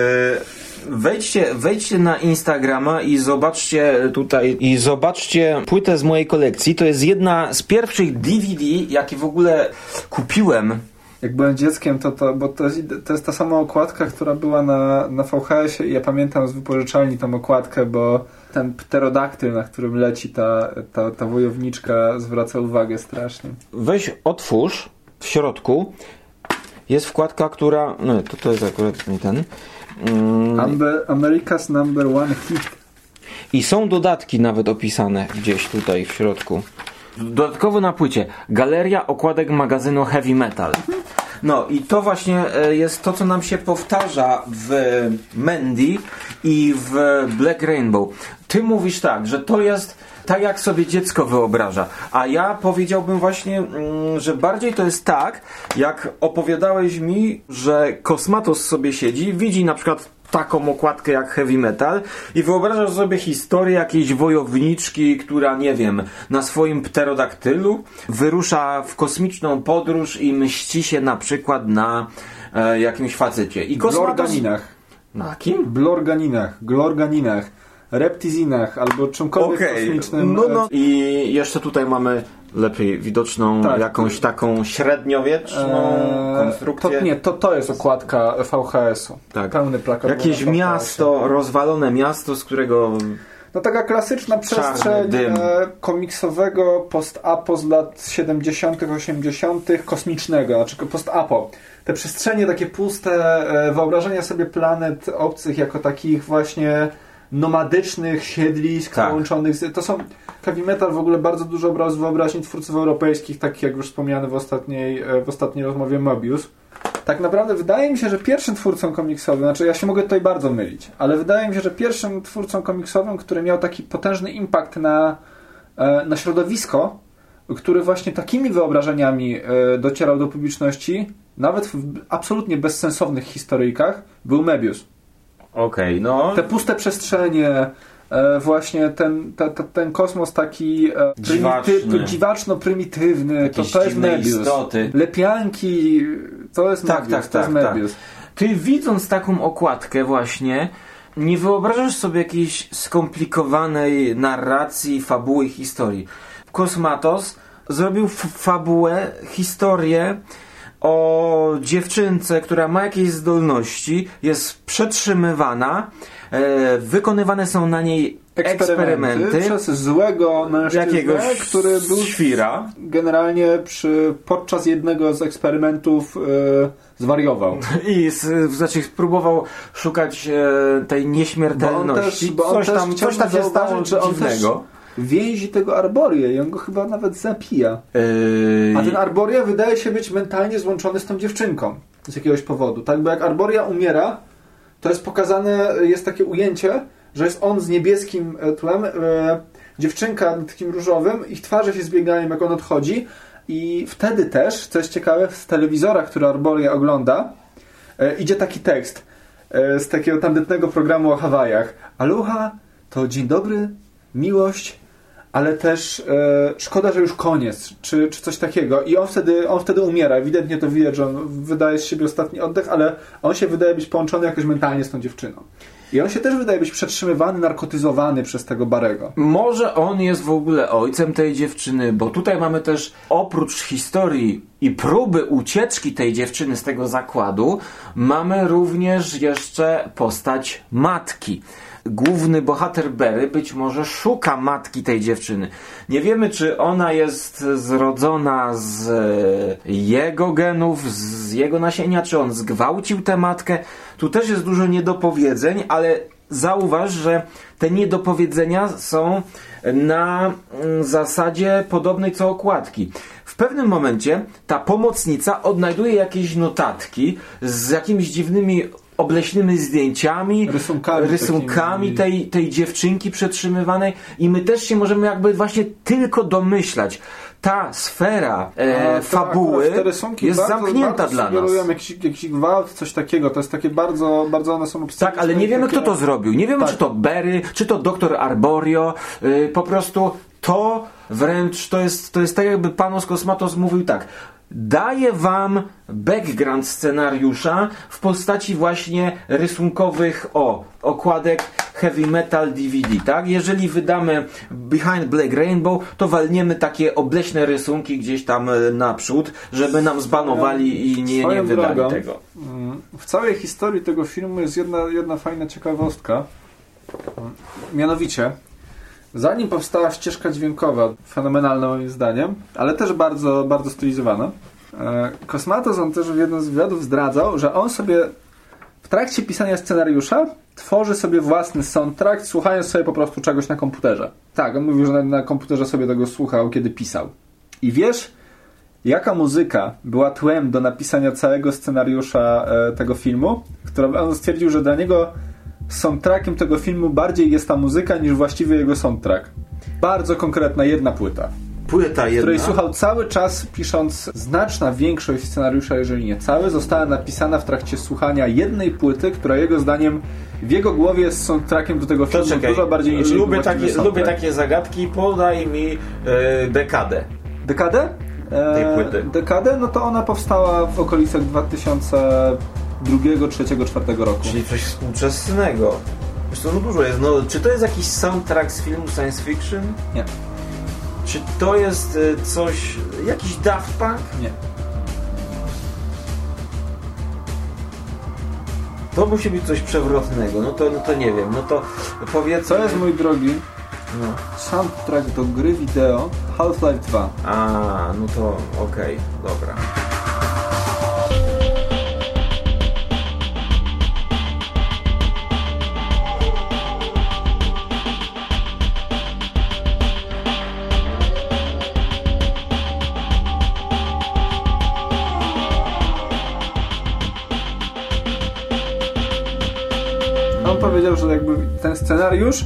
Wejdźcie, wejdźcie na Instagrama i zobaczcie tutaj i zobaczcie płytę z mojej kolekcji. To jest jedna z pierwszych DVD, jakie w ogóle kupiłem. Jak byłem dzieckiem, to, to bo to jest, to jest ta sama okładka, która była na, na VHS-ie i ja pamiętam z wypożyczalni tą okładkę, bo ten pterodaktyl, na którym leci ta, ta, ta wojowniczka zwraca uwagę strasznie. Weź otwórz w środku. Jest wkładka, która. No to, to jest akurat nie ten. Mm, Amber, America's number one hit. I są dodatki nawet opisane gdzieś tutaj w środku. Dodatkowo na płycie Galeria okładek magazynu Heavy Metal. No i to właśnie e, jest to, co nam się powtarza w Mandy i w Black Rainbow. Ty mówisz tak, że to jest tak, jak sobie dziecko wyobraża. A ja powiedziałbym właśnie, mm, że bardziej to jest tak, jak opowiadałeś mi, że kosmatos sobie siedzi, widzi na przykład taką okładkę jak heavy metal i wyobrażasz sobie historię jakiejś wojowniczki, która, nie wiem, na swoim pterodaktylu wyrusza w kosmiczną podróż i mści się na przykład na e, jakimś facecie. I kosmatos... Glorganinach. Na kim? Blorganinach, glorganinach, reptizinach albo czymkolwiek Okej, kosmicznym. no, no. I jeszcze tutaj mamy lepiej widoczną Tak. jakąś taką średniowieczną Eee, konstrukcję. To, nie, to, to jest okładka VHS-u. Tak. Pełny plakat. Jakieś miasto, rozwalone miasto, z którego No taka klasyczna przestrzeń e, komiksowego post-apo z lat 70., 80., kosmicznego, znaczy post-apo. Te przestrzenie takie puste, e, wyobrażenia sobie planet obcych jako takich właśnie nomadycznych siedlisk Tak. połączonych z... To są... Heavy metal w ogóle bardzo dużo z wyobraźni twórców europejskich, takich jak już wspomniany w ostatniej, e, w ostatniej rozmowie Mobius. Tak naprawdę wydaje mi się, że pierwszym twórcą komiksowym, znaczy ja się mogę tutaj bardzo mylić, ale wydaje mi się, że pierwszym twórcą komiksowym, który miał taki potężny impact na, e, na środowisko, który właśnie takimi wyobrażeniami e, docierał do publiczności, nawet w absolutnie bezsensownych historyjkach, był Mebius. Okej, no. Te puste przestrzenie, e, właśnie ten, te, te, ten kosmos taki e, Dziwaczny. prymityw- dziwaczno-prymitywny, to, Jakieś to jest Mebius. istoty. Lepianki, to jest Tak, Mebius, tak, to jest tak, tak. Mebius. Ty widząc taką okładkę właśnie, nie wyobrażasz sobie jakiejś skomplikowanej narracji, fabuły, historii. Kosmatos zrobił f- fabułę, historię o dziewczynce, która ma jakieś zdolności, jest przetrzymywana, e, wykonywane są na niej Eksperymenty, eksperymenty, przez złego mężczyznę, jakiegoś który był świra. generalnie przy, podczas jednego z eksperymentów e, zwariował. I z, znaczy spróbował szukać e, tej nieśmiertelności. bo on coś też tam, chciał coś tam się stało że on dziwnego. Więzi tego Arborię i on go chyba nawet zapija. Yy, A ten Arboria wydaje się być mentalnie złączony z tą dziewczynką. Z jakiegoś powodu. Tak, bo jak Arboria umiera, to jest pokazane, jest takie ujęcie, że jest on z niebieskim e, tlem, e, dziewczynka takim różowym, ich twarze się zbiegają, jak on odchodzi. I wtedy też, co jest ciekawe, z telewizora, który Arboria ogląda, e, idzie taki tekst e, z takiego tandetnego programu o Hawajach. Aloha to dzień dobry, miłość, ale też e, szkoda, że już koniec, czy, czy coś takiego. I on wtedy, on wtedy umiera. Ewidentnie to widać, że on wydaje z siebie ostatni oddech, ale on się wydaje być połączony jakoś mentalnie z tą dziewczyną. I on się też wydaje być przetrzymywany, narkotyzowany przez tego Barego. Może on jest w ogóle ojcem tej dziewczyny, bo tutaj mamy też oprócz historii i próby ucieczki tej dziewczyny z tego zakładu, mamy również jeszcze postać matki. Główny bohater Berry być może szuka matki tej dziewczyny. Nie wiemy, czy ona jest zrodzona z e, jego genów, z jego nasienia, czy on zgwałcił tę matkę. Tu też jest dużo niedopowiedzeń, ale zauważ, że te niedopowiedzenia są na mm, zasadzie podobnej co okładki. W pewnym momencie ta pomocnica odnajduje jakieś notatki z jakimiś dziwnymi obleśnymi zdjęciami, Rysunkami rysunkami takimi. tej, tej dziewczynki przetrzymywanej i my też się możemy jakby właśnie tylko domyślać. ta sfera e, fabuły te rysunki jest bardzo, zamknięta bardzo dla nas. Jakiś, jakiś gwałt, coś takiego. To jest takie bardzo, bardzo one są Tak, ale nie wiemy takie... kto to zrobił. Nie wiemy Tak. czy to Berry, czy to doktor Arborio. Yy, po prostu to wręcz to jest, to jest tak jakby Panos Kosmatos mówił tak. Daję wam background scenariusza w postaci właśnie rysunkowych o okładek heavy metal DVD, tak? Jeżeli wydamy Behind Black Rainbow, to walniemy takie obleśne rysunki gdzieś tam e, naprzód, żeby nam zbanowali i nie, nie wydali drogą, tego. mm, W całej historii tego filmu jest jedna, jedna fajna ciekawostka. Mm, Mianowicie, zanim powstała ścieżka dźwiękowa, fenomenalna moim zdaniem, ale też bardzo, bardzo stylizowana, e, Kosmatos on też w jednym z wywiadów zdradzał, że on sobie w trakcie pisania scenariusza tworzy sobie własny soundtrack, słuchając sobie po prostu czegoś na komputerze. Tak, on mówił, że na, komputerze sobie tego słuchał, kiedy pisał. I wiesz, jaka muzyka była tłem do napisania całego scenariusza e, tego filmu? Która, on stwierdził, że dla niego soundtrackiem tego filmu bardziej jest ta muzyka niż właściwy jego soundtrack. Bardzo konkretna jedna płyta Płyta jedna. której słuchał cały czas, pisząc znaczna większość scenariusza, jeżeli nie cały, została napisana w trakcie słuchania jednej płyty, która jego zdaniem w jego głowie jest soundtrackiem do tego To filmu czekaj, dużo bardziej niż lubię takie, lubię takie zagadki, podaj mi e, dekadę. Dekadę? E, Tej płyty. Dekadę? No to ona powstała w okolicach 2002, 2003, 2004 roku. Czyli coś współczesnego. Zresztą no dużo jest. No, czy to jest jakiś soundtrack z filmu science fiction? Nie, Czy to jest e, coś, jakiś Daft Punk? nie. To musi być coś przewrotnego. No to, no to nie wiem. No to powiedz. Co jest, mój drogi, No. soundtrack do gry wideo Half-Life 2. A, no to okej, dobra. Powiedział, że jakby ten scenariusz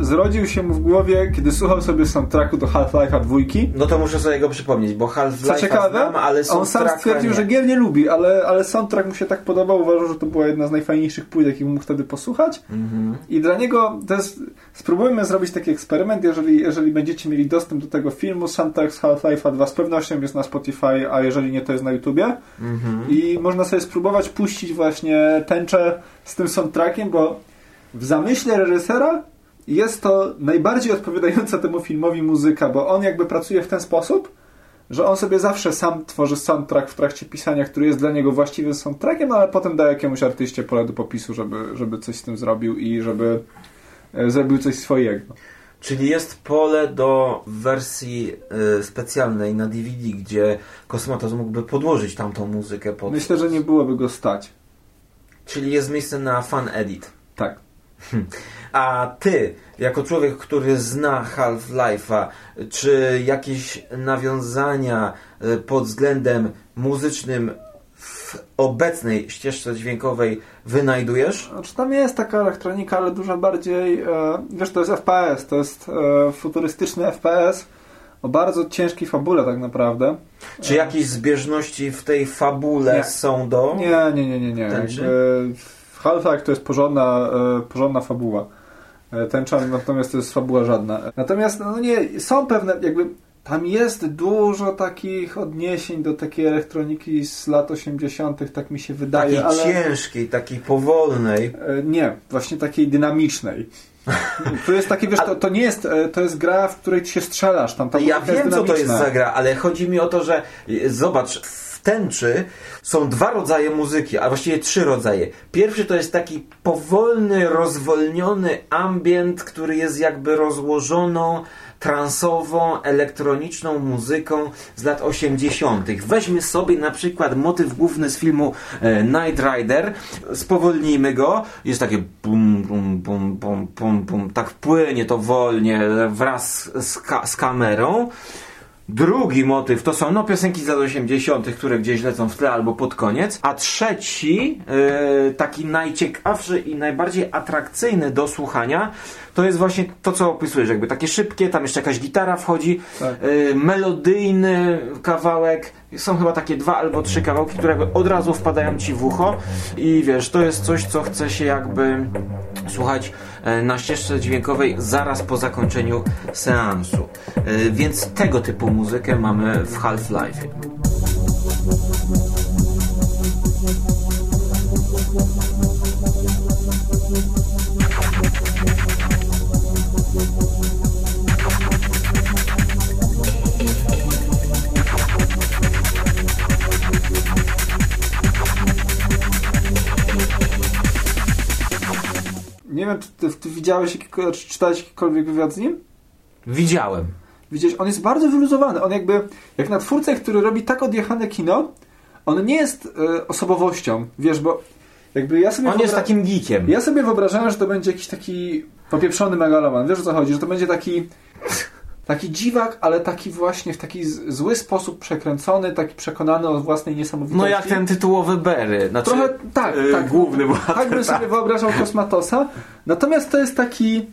zrodził się mu w głowie, kiedy słuchał sobie soundtracku do Half-Life'a dwójki. No to muszę sobie go przypomnieć, bo Co Half-Life ciekawe, znam, ale on sam stwierdził, nie. że gier nie lubi, ale, ale soundtrack mu się tak podobał, uważał, że to była jedna z najfajniejszych płyt, jakich mógł wtedy posłuchać. Mhm. I dla niego to jest, spróbujmy zrobić taki eksperyment, jeżeli, jeżeli będziecie mieli dostęp do tego filmu, soundtrack z Half-Life'a 2 z pewnością jest na Spotify, a jeżeli nie, to jest na YouTubie. Mhm. I można sobie spróbować puścić właśnie tęczę z tym soundtrackiem, bo w zamyśle reżysera jest to najbardziej odpowiadająca temu filmowi muzyka, bo on jakby pracuje w ten sposób, że on sobie zawsze sam tworzy soundtrack w trakcie pisania, który jest dla niego właściwym soundtrackiem, no ale potem da jakiemuś artyście pole do popisu, żeby, żeby coś z tym zrobił i żeby e, zrobił coś swojego. Czyli jest pole do wersji y, specjalnej na DVD, gdzie Kosmatos mógłby podłożyć tamtą muzykę pod... Myślę, że nie byłoby go stać. Czyli jest miejsce na fan edit. Tak. A ty, jako człowiek, który zna Half-Life'a, czy jakieś nawiązania y, pod względem muzycznym w obecnej ścieżce dźwiękowej wynajdujesz? Znaczy tam jest taka elektronika, ale dużo bardziej, e, wiesz, to jest FPS, to jest e, futurystyczny FPS o bardzo ciężkiej fabule tak naprawdę. Czy jakieś zbieżności w tej fabule Nie. są do... Nie, nie, nie, nie, nie. Jakby w Half-Life to jest porządna, e, porządna fabuła. E, Tęcza natomiast to jest fabuła żadna. Natomiast, no nie, są pewne, jakby tam jest dużo takich odniesień do takiej elektroniki z lat 80., tak mi się wydaje, Takiej ale... ciężkiej, takiej powolnej. E, Nie, właśnie takiej dynamicznej. To jest takie, wiesz, to, to nie jest, to jest gra, w której się strzelasz. Tam ta Ja wiem, co to jest za gra, ale chodzi mi o to, że zobacz, w tęczy są dwa rodzaje muzyki, a właściwie trzy rodzaje. Pierwszy to jest taki powolny, rozwolniony ambient, który jest jakby rozłożoną transową, elektroniczną muzyką z lat 80. Weźmy sobie na przykład motyw główny z filmu e, Night Rider, spowolnijmy go, jest takie bum, bum, bum, bum, bum, bum, tak płynie to wolnie wraz z, ka- z kamerą. Drugi motyw to są no, piosenki z lat 80., które gdzieś lecą w tle albo pod koniec. A trzeci, yy, taki najciekawszy i najbardziej atrakcyjny do słuchania, to jest właśnie to, co opisujesz, jakby takie szybkie, tam jeszcze jakaś gitara wchodzi, tak. yy, melodyjny kawałek. Są chyba takie dwa albo trzy kawałki, które od razu wpadają ci w ucho i wiesz, to jest coś, co chce się jakby słuchać na ścieżce dźwiękowej zaraz po zakończeniu seansu. E, więc tego typu muzykę mamy w Half-Life. Nie wiem, czy ty, ty widziałeś, czy czytałeś jakikolwiek wywiad z nim? Widziałem. Widzisz, on jest bardzo wyluzowany. On jakby, jak na twórcę, który robi tak odjechane kino, on nie jest y, osobowością, wiesz, bo jakby ja sobie... On jest takim geekiem. Ja sobie wyobrażałem, że to będzie jakiś taki popieprzony megaloman. Wiesz o co chodzi? Że to będzie taki taki dziwak, ale taki właśnie w taki zły sposób przekręcony, taki przekonany o własnej niesamowitości. No jak ten tytułowy Berry. Znaczy, Trochę tak, yy, tak. Główny bohater. Tak bym sobie wyobrażał Kosmatosa. Natomiast to jest taki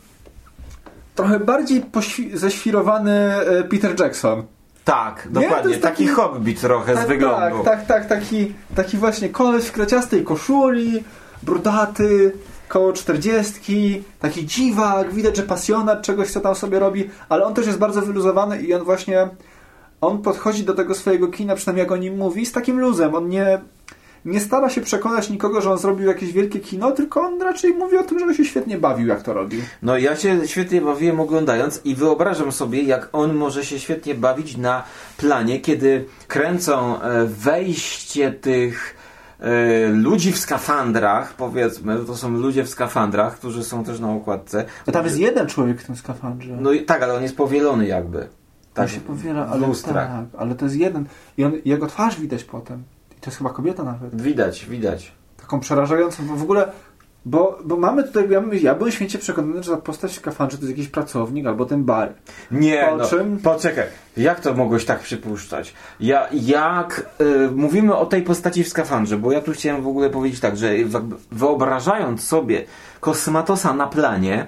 trochę bardziej ześwirowany e, Peter Jackson. Tak, dokładnie. Taki, taki hobbit trochę tak, z wyglądu. Tak, tak, tak. Taki, taki właśnie koleś w kreciastej koszuli, brudaty, koło czterdziestki, taki dziwak, widać, że pasjonat czegoś, co tam sobie robi, ale on też jest bardzo wyluzowany i on właśnie on podchodzi do tego swojego kina, przynajmniej jak o nim mówi, z takim luzem. On nie, nie stara się przekonać nikogo, że on zrobił jakieś wielkie kino, tylko on raczej mówi o tym, że on się świetnie bawił, jak to robi. No ja się świetnie bawiłem oglądając i wyobrażam sobie, jak on może się świetnie bawić na planie, kiedy kręcą e, wejście tych e, ludzi w skafandrach, powiedzmy, to są ludzie w skafandrach, którzy są też na okładce. A tam jest jeden człowiek w tym skafandrze. No i tak, ale on jest powielony jakby. Tak, się powiela, ale tak, ale to jest jeden. I on, jego twarz widać potem. I to jest chyba kobieta nawet. Widać, widać. Taką przerażającą, bo w ogóle bo, bo mamy tutaj, ja, ja byłem święcie przekonany, że ta postać w skafandrze to jest jakiś pracownik albo ten bar. Nie, po no, czym... poczekaj. Jak to mogłeś tak przypuszczać? Ja, jak y, mówimy o tej postaci w skafandrze, bo ja tu chciałem w ogóle powiedzieć tak, że wyobrażając sobie kosmatosa na planie,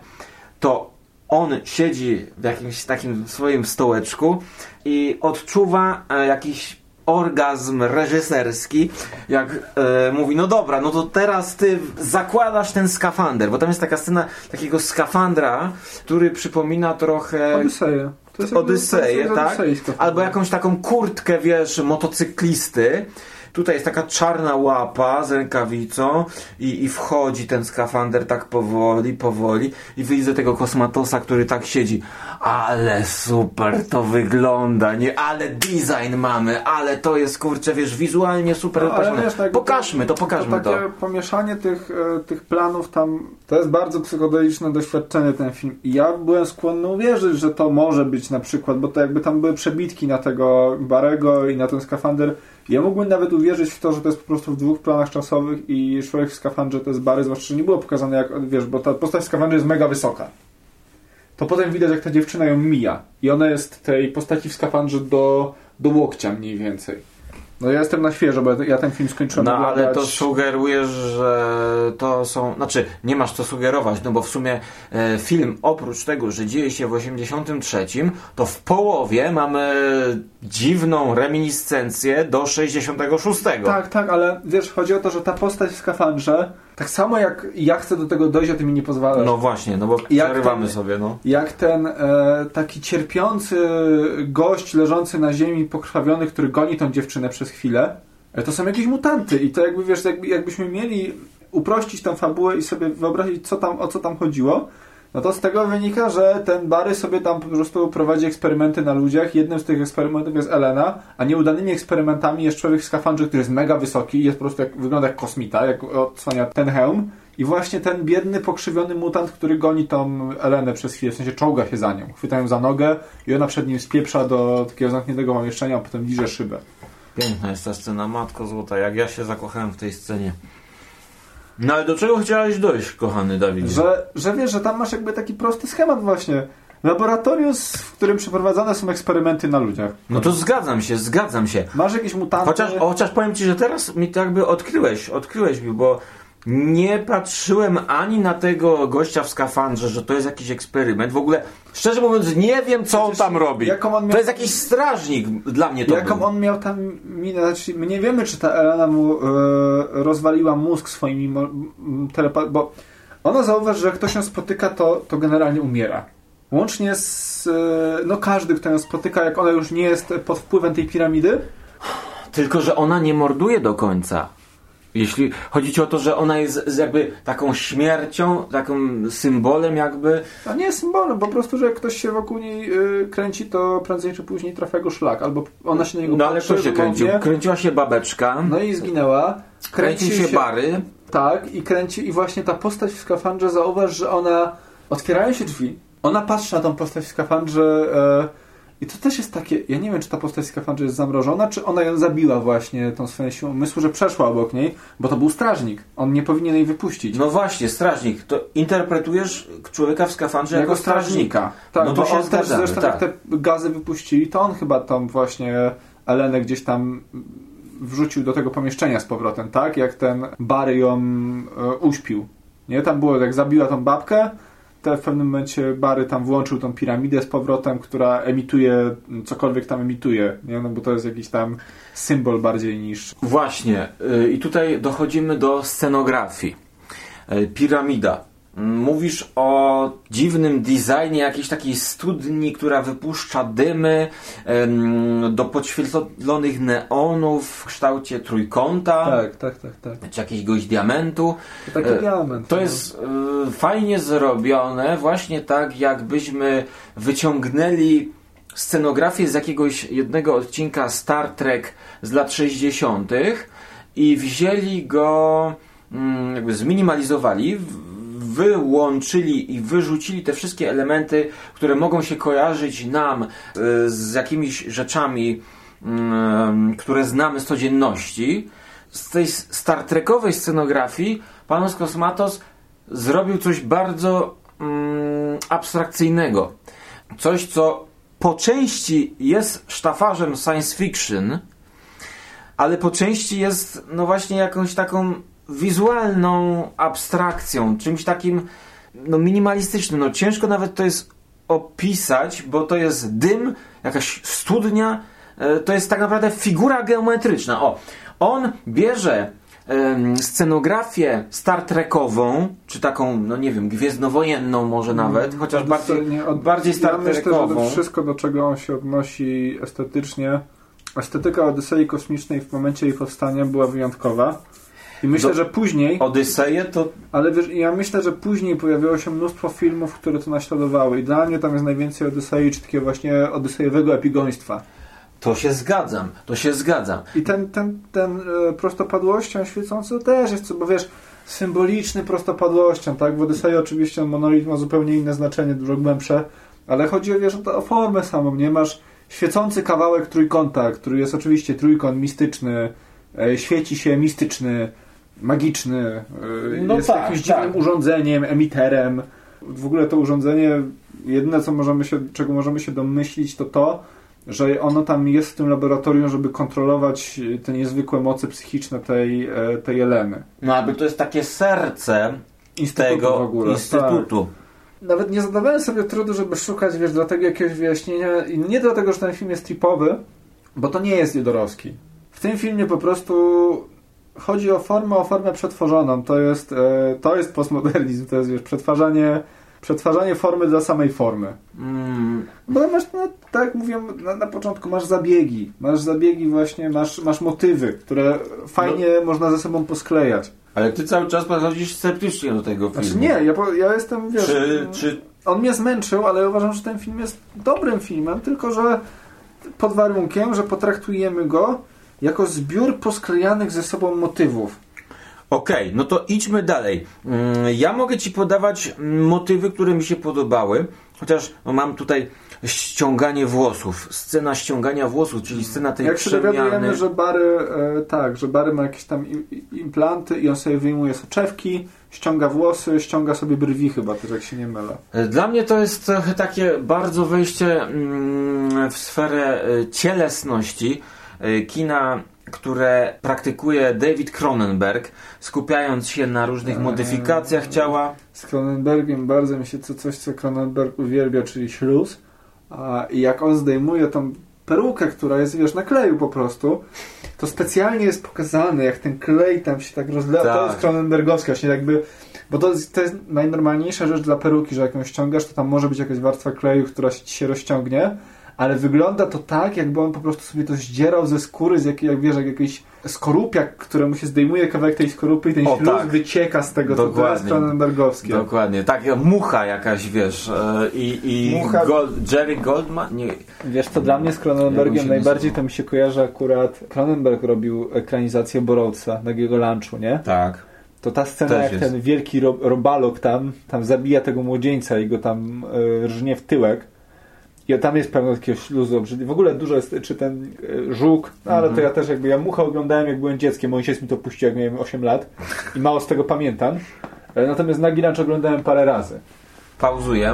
to on siedzi w jakimś takim swoim stołeczku i odczuwa e, jakiś orgazm reżyserski, jak e, mówi, no dobra, no to teraz ty zakładasz ten skafander, bo tam jest taka scena takiego skafandra, który przypomina trochę... Odyseję. To jest Odyseję, tak? Albo jakąś taką kurtkę, wiesz, motocyklisty. Tutaj jest taka czarna łapa z rękawicą i, i wchodzi ten skafander tak powoli, powoli i widzę tego kosmatosa, który tak siedzi. Ale super to wygląda, nie? Ale design mamy, ale to jest, kurczę, wiesz, wizualnie super no, ale wiesz, tak, Pokażmy to, pokażmy to. Takie to. pomieszanie tych, e, tych planów tam, to jest bardzo psychodeliczne doświadczenie ten film. I ja byłem skłonny uwierzyć, że to może być na przykład, bo to jakby tam były przebitki na tego Barego i na ten skafander ja mógłbym nawet uwierzyć w to, że to jest po prostu w dwóch planach czasowych i człowiek w skafandrze to jest Bary, zwłaszcza, że nie było pokazane jak, wiesz, bo ta postać w skafandrze jest mega wysoka. To potem widać, jak ta dziewczyna ją mija. I ona jest tej postaci w skafandrze do, do łokcia mniej więcej. No ja jestem na świeżo, bo ja ten film skończyłem No oglądać. ale to sugerujesz, że to są... Znaczy, nie masz co sugerować, no bo w sumie e, film oprócz tego, że dzieje się w 83, to w połowie mamy dziwną reminiscencję do 66. Tak, tak, ale wiesz, chodzi o to, że ta postać w skafandrze tak samo jak ja chcę do tego dojść, a ty mi nie pozwalasz. No właśnie, no bo przerywamy ten, sobie, no. Jak ten e, taki cierpiący gość leżący na ziemi pokrwawiony, który goni tą dziewczynę przez chwilę, e, to są jakieś mutanty i to jakby, wiesz, jakby, jakbyśmy mieli uprościć tą fabułę i sobie wyobrazić, co tam, o co tam chodziło, no to z tego wynika, że ten Bary sobie tam po prostu prowadzi eksperymenty na ludziach. Jednym z tych eksperymentów jest Elena, a nieudanymi eksperymentami jest człowiek w skafandrze, który jest mega wysoki jest po prostu jak, wygląda jak kosmita, jak odsłania ten hełm. I właśnie ten biedny, pokrzywiony mutant, który goni tą Elenę przez chwilę, w sensie czołga się za nią. Chwytają za nogę i ona przed nim spieprza do takiego zamkniętego pomieszczenia, a potem liże szybę. Piękna jest ta scena, matko złota, jak ja się zakochałem w tej scenie. No ale do czego chciałeś dojść, kochany Dawid? Że, że wiesz, że tam masz jakby taki prosty schemat właśnie. laboratorium, w którym przeprowadzane są eksperymenty na ludziach. No to zgadzam się, zgadzam się. Masz jakieś mutanty? Chociaż, chociaż powiem ci, że teraz mi to jakby odkryłeś, odkryłeś mi, bo nie patrzyłem ani na tego gościa w skafandrze, że to jest jakiś eksperyment. W ogóle, szczerze mówiąc, nie wiem, co on tam robi. jaką on miał- To jest jakiś strażnik dla mnie to Jaką był. on miał tam minę? Znaczy, my nie wiemy, czy ta Elena mu e, rozwaliła mózg swoimi mo- m, telepa... Bo ona zauważy, że jak ktoś ją spotyka, to, to generalnie umiera. Łącznie z... E, no każdy, kto ją spotyka, jak ona już nie jest pod wpływem tej piramidy, Tylko, że ona nie morduje do końca. Jeśli chodzi ci o to, że ona jest jakby taką śmiercią, takim symbolem jakby. to nie symbolem, po prostu, że jak ktoś się wokół niej e, kręci, to prędzej czy później trafia go szlak, albo ona się na niego No ale kto się kręcił? Kręciła się babeczka, No i zginęła. kręcił się Bary. Tak, i kręci, i właśnie ta postać w skafandrze, zauważ, że ona, otwierają się drzwi, ona patrzy na tą postać w skafandrze e, i to też jest takie, ja nie wiem, czy ta postać skafandrze jest zamrożona, czy ona ją zabiła właśnie tą swoją siłą umysłu, że przeszła obok niej, bo to był strażnik, on nie powinien jej wypuścić. No właśnie, strażnik. To interpretujesz człowieka w skafandrze jako, strażnika. Tak, no bo on też zresztą tak. jak te gazy wypuścili, to on chyba tam właśnie Elenę gdzieś tam wrzucił do tego pomieszczenia z powrotem, tak? Jak ten Barry ją e, uśpił. Nie? Tam było, jak zabiła tą babkę, to w pewnym momencie Barry tam włączył tą piramidę z powrotem, która emituje cokolwiek tam emituje, nie? No bo to jest jakiś tam symbol bardziej niż... Właśnie. y, I tutaj dochodzimy do scenografii. Y, Piramida. Mówisz o dziwnym designie jakiejś takiej studni, która wypuszcza dymy do podświetlonych neonów w kształcie trójkąta, tak, tak, tak. czy jakiegoś diamentu. To taki E, diament. To no. jest y, fajnie zrobione, właśnie tak jakbyśmy wyciągnęli scenografię z jakiegoś jednego odcinka Star Trek z lat 60. i wzięli go, mm, jakby zminimalizowali, wyłączyli i wyrzucili te wszystkie elementy, które mogą się kojarzyć nam y, z jakimiś rzeczami, mm, które znamy z codzienności. Z tej Star Trekowej scenografii Panos Kosmatos zrobił coś bardzo mm, abstrakcyjnego. Coś, co po części jest sztafarzem science fiction, ale po części jest no właśnie jakąś taką wizualną abstrakcją, czymś takim no minimalistycznym. No ciężko nawet to jest opisać, bo to jest dym, jakaś studnia, e, to jest tak naprawdę figura geometryczna. O, on bierze scenografię Star Trekową, czy taką, no nie wiem, gwiezdnowojenną może nawet, chociaż bardziej, od- bardziej Star ja myślę, że Trekową. wszystko, do czego on się odnosi estetycznie, estetyka Odysei Kosmicznej w momencie jej powstania była wyjątkowa. I myślę, Do- że później, Odyseję to ale wiesz, ja myślę, że później pojawiło się mnóstwo filmów, które to naśladowały. I dla mnie tam jest najwięcej Odysei, czy takiego właśnie odysejowego epigoństwa. To się zgadzam, to się zgadzam. I ten, ten, ten e, prostopadłością świecący też jest, bo wiesz, symboliczny prostopadłością, tak? W Odysei oczywiście monolit ma zupełnie inne znaczenie, dużo głębsze, ale chodzi o, wiesz, o, to- o formę samą, nie? Masz świecący kawałek trójkąta, który jest oczywiście trójkąt mistyczny, e, świeci się mistyczny, magiczny, e, No jest tak, jakimś tak. dziwnym urządzeniem, emiterem. W ogóle to urządzenie, jedyne co możemy się, czego możemy się domyślić, to to, że ono tam jest w tym laboratorium, żeby kontrolować te niezwykłe moce psychiczne tej, e, tej Eleny. No aby to jest takie serce Instytutu tego w ogóle, instytutu. Nawet nie zadawałem sobie trudu, żeby szukać, wiesz, dlatego jakiegoś wyjaśnienia. I nie dlatego, że ten film jest tripowy, bo to nie jest Jodorowski. W tym filmie po prostu chodzi o formę, o formę przetworzoną. To jest, e, to jest postmodernizm, to jest, wiesz, przetwarzanie, przetwarzanie formy dla samej formy. Mm, Bo masz, no, tak jak mówiłem na, na początku, masz zabiegi. Masz zabiegi właśnie, masz, masz motywy, które fajnie można ze sobą posklejać. ale ty cały czas podchodzisz sceptycznie do tego filmu. Znaczy nie, ja, po- ja jestem, wiesz... Czy, czy On mnie zmęczył, ale uważam, że ten film jest dobrym filmem, tylko że pod warunkiem, że potraktujemy go jako zbiór posklejanych ze sobą motywów. Okej, no to idźmy dalej. Mm, Ja mogę Ci podawać mm, motywy, które mi się podobały, Chociaż no, mam tutaj ściąganie włosów. Scena ściągania włosów, czyli scena tej Jak się przemiany. dowiadujemy, że Bary, e, tak, że Bary ma jakieś tam implanty i on sobie wyjmuje soczewki, ściąga włosy, ściąga sobie brwi chyba też, jak się nie mylę. Dla mnie to jest trochę takie bardzo wejście mm, w sferę cielesności kina, które praktykuje David Cronenberg, skupiając się na różnych Eee. modyfikacjach ciała. Z Cronenbergiem bardzo mi się co, coś, co Cronenberg uwielbia, czyli śluz. A, I jak on zdejmuje tą perukę, która jest, wiesz, na kleju po prostu, to specjalnie jest pokazane, jak ten klej tam się tak rozlewa. To Tak. jest Cronenbergowskie, właśnie jakby... Bo to jest, to jest najnormalniejsza rzecz dla peruki, że jak ją ściągasz, to tam może być jakaś warstwa kleju, która się, ci się rozciągnie, ale wygląda to tak, jakby on po prostu sobie to zdzierał ze skóry, z jak, jak wiesz, jak jakiś skorupiak, któremu się zdejmuje kawałek tej skorupy i ten O, śluz tak. wycieka z tego, to, to jest Dokładnie. Cronenbergowskie. Dokładnie, tak, mucha jakaś, wiesz, e, i, i Mucha- Gold, Jerry Goldman, nie, Wiesz co, dla mnie z Cronenbergiem on się najbardziej to mi się kojarzy akurat Cronenberg robił ekranizację Borowca, takiego lunchu, nie? tak, To ta scena, Też jak jest. ten wielki ro robalok tam, tam zabija tego młodzieńca i go tam y, rżnie w tyłek. I tam jest pełno takiego śluzu obrzydliwego. W ogóle dużo jest, czy ten y, żuk, no, ale to ja też jakby, ja mucha oglądałem jak byłem dzieckiem, ojciec mi to puścił jak miałem 8 lat i mało z tego pamiętam. E, Natomiast Nagi oglądałem parę razy. pauzuję.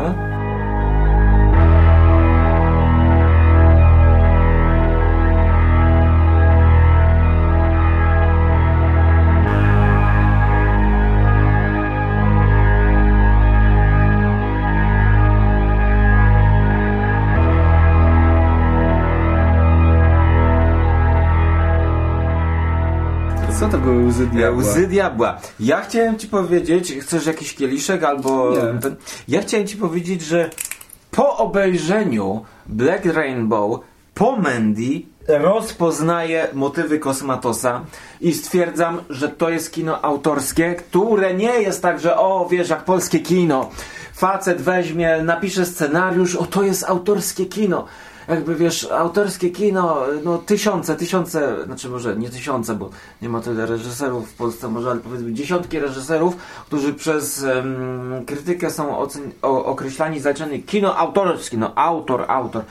Łzy diabła? Łzy diabła. Ja chciałem ci powiedzieć, chcesz jakiś kieliszek albo... Ten, ja chciałem ci powiedzieć, że po obejrzeniu Black Rainbow, po Mandy rozpoznaję motywy Kosmatosa i stwierdzam, że to jest kino autorskie, które nie jest tak, że o, wiesz, jak polskie kino. Facet weźmie, napisze scenariusz, o, to jest autorskie kino. Jakby wiesz, autorskie kino, no tysiące, tysiące, znaczy może nie tysiące, bo nie ma tyle reżyserów w Polsce, może, ale powiedzmy dziesiątki reżyserów, którzy przez em, krytykę są ocen- o, określani, zaliczeni kino autorskie, no autor, autor.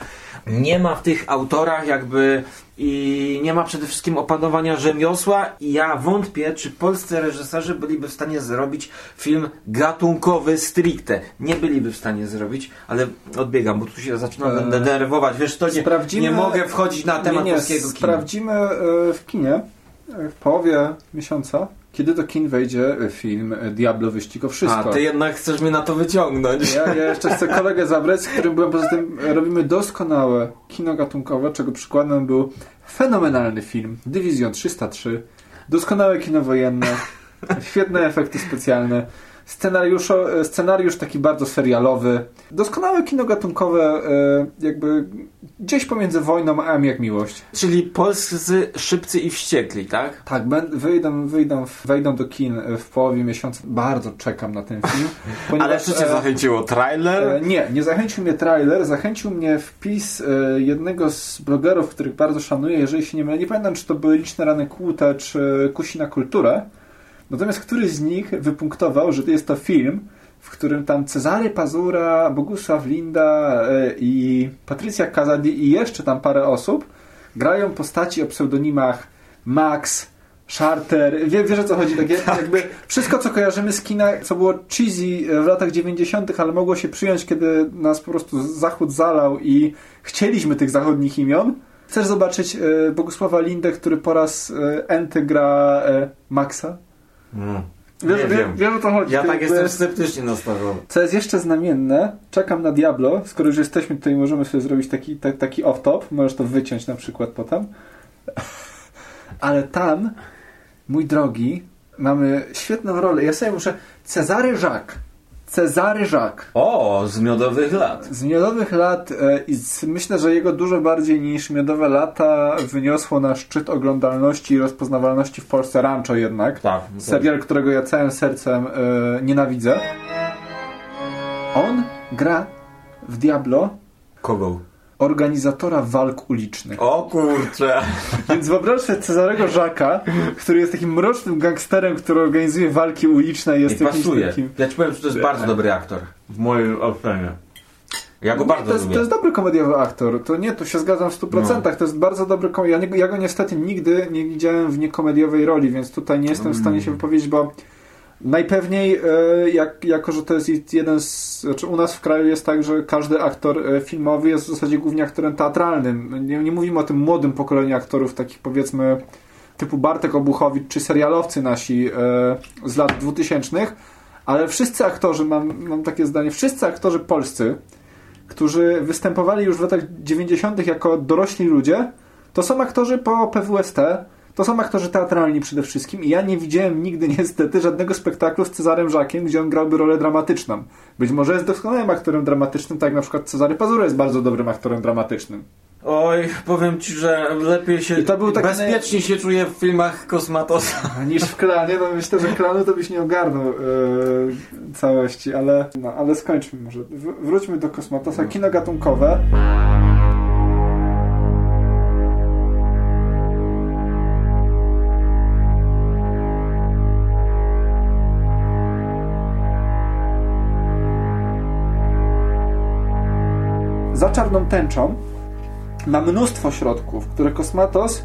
Nie ma w tych autorach jakby i nie ma przede wszystkim opanowania rzemiosła i ja wątpię, czy polscy reżyserzy byliby w stanie zrobić film gatunkowy stricte. Nie byliby w stanie zrobić, ale odbiegam, bo tu się zaczynam Eee, denerwować. Wiesz, to nie, nie mogę wchodzić na temat nie, nie, polskiego kina. Sprawdzimy e, w kinie e, w połowie miesiąca, kiedy do kin wejdzie e, film e, Diablo Wyścig o Wszystko. A, ty jednak chcesz mnie na to wyciągnąć. Ja, ja jeszcze chcę kolegę zabrać, z którym byłem poza tym e, robimy doskonałe kino gatunkowe, czego przykładem był fenomenalny film Dywizjon 303, doskonałe kino wojenne, świetne efekty specjalne, scenariusz, scenariusz taki bardzo serialowy, doskonałe kino gatunkowe, e, jakby gdzieś pomiędzy wojną a M jak miłość. Czyli polscy szybcy i wściekli, tak? Tak, wyjdą, wyjdą, wejdą do kin e, w połowie miesiąca. Bardzo czekam na ten film. Ale ponieważ, czy cię e, zachęciło? Trailer? E, Nie, nie zachęcił mnie trailer, zachęcił mnie wpis e, jednego z blogerów, których bardzo szanuję, jeżeli się nie mylę. Nie pamiętam, czy to były liczne rany kłute, czy kusi na kulturę. Natomiast któryś z nich wypunktował, że jest to film, w którym tam Cezary Pazura, Bogusław Linda e, i Patrycja Kazadi i jeszcze tam parę osób grają postaci o pseudonimach Max, Charter, wie, wiesz o co chodzi, takie jakby wszystko co kojarzymy z kina, co było cheesy w latach 90., ale mogło się przyjąć, kiedy nas po prostu zachód zalał i chcieliśmy tych zachodnich imion. Chcesz zobaczyć e, Bogusława Lindę, który po raz e, enty gra Maxa? Mm. Wiesz, Nie wie, wiem. wiesz o co chodzi. Ja tak jakby- jestem sceptycznie nastawiony. co jest jeszcze znamienne, czekam na Diablo. Skoro już jesteśmy tutaj, możemy sobie zrobić taki, ta, taki off-top. Możesz to wyciąć na przykład potem. Ale tam, mój drogi, mamy świetną rolę. Ja sobie muszę... Cezary Jacques. Cezary Jacques. O, z miodowych lat. Z miodowych lat e, i myślę, że jego dużo bardziej niż miodowe lata wyniosło na szczyt oglądalności i rozpoznawalności w Polsce Rancho jednak. Tak. Serial, którego ja całym sercem e, nienawidzę. On gra w Diablo Kogo? Organizatora walk ulicznych. O kurczę. Więc wyobraź sobie Cezarego Żaka, który jest takim mrocznym gangsterem, który organizuje walki uliczne i jest Nie pasuje. takim... Ja ci powiem, że to jest bardzo dobry aktor. W mojej ocenie. Ja go Nie, bardzo to jest, lubię. to jest dobry komediowy aktor. To nie, tu się zgadzam w 100%. No. To jest bardzo dobry kom... ja, ja go niestety nigdy nie widziałem w niekomediowej roli, więc tutaj nie jestem w stanie Mm. się wypowiedzieć, bo najpewniej, e, jak, jako że to jest jeden z... Znaczy u nas w kraju jest tak, że każdy aktor e, filmowy jest w zasadzie głównie aktorem teatralnym. Nie, nie mówimy o tym młodym pokoleniu aktorów, takich powiedzmy typu Bartek Obuchowicz czy serialowcy nasi e, z lat 2000, ale wszyscy aktorzy, mam, mam takie zdanie, wszyscy aktorzy polscy, którzy występowali już w latach 90. jako dorośli ludzie, to są aktorzy po PWST, to są aktorzy teatralni przede wszystkim i ja nie widziałem nigdy niestety żadnego spektaklu z Cezarem Żakiem, gdzie on grałby rolę dramatyczną. Być może jest doskonałym aktorem dramatycznym, tak jak na przykład Cezary Pazura jest bardzo dobrym aktorem dramatycznym. Oj, powiem ci, że lepiej się, I to był taki bezpiecznie się czuję w filmach Kosmatosa. niż w klanie, no myślę, że klanu to byś nie ogarnął yy, całości, ale, no, ale skończmy może. Wróćmy do Kosmatosa. Kino gatunkowe. Za czarną tęczą ma mnóstwo środków, które Kosmatos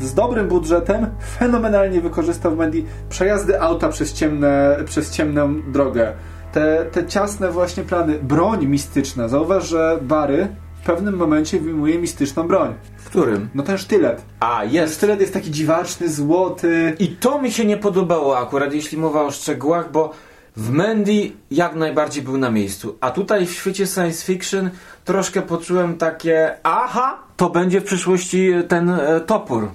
z dobrym budżetem fenomenalnie wykorzystał w Mandy przejazdy auta przez, ciemne, przez ciemną drogę. Te, te ciasne właśnie plany, broń mistyczna. Zauważ, że Bary w pewnym momencie wyjmuje mistyczną broń. W którym? No ten sztylet. A, Ten jest. sztylet jest taki dziwaczny, złoty. I to mi się nie podobało akurat, jeśli mowa o szczegółach, bo w Mandy jak najbardziej był na miejscu. A tutaj w świecie science fiction troszkę poczułem takie, aha, to będzie w przyszłości ten e, topór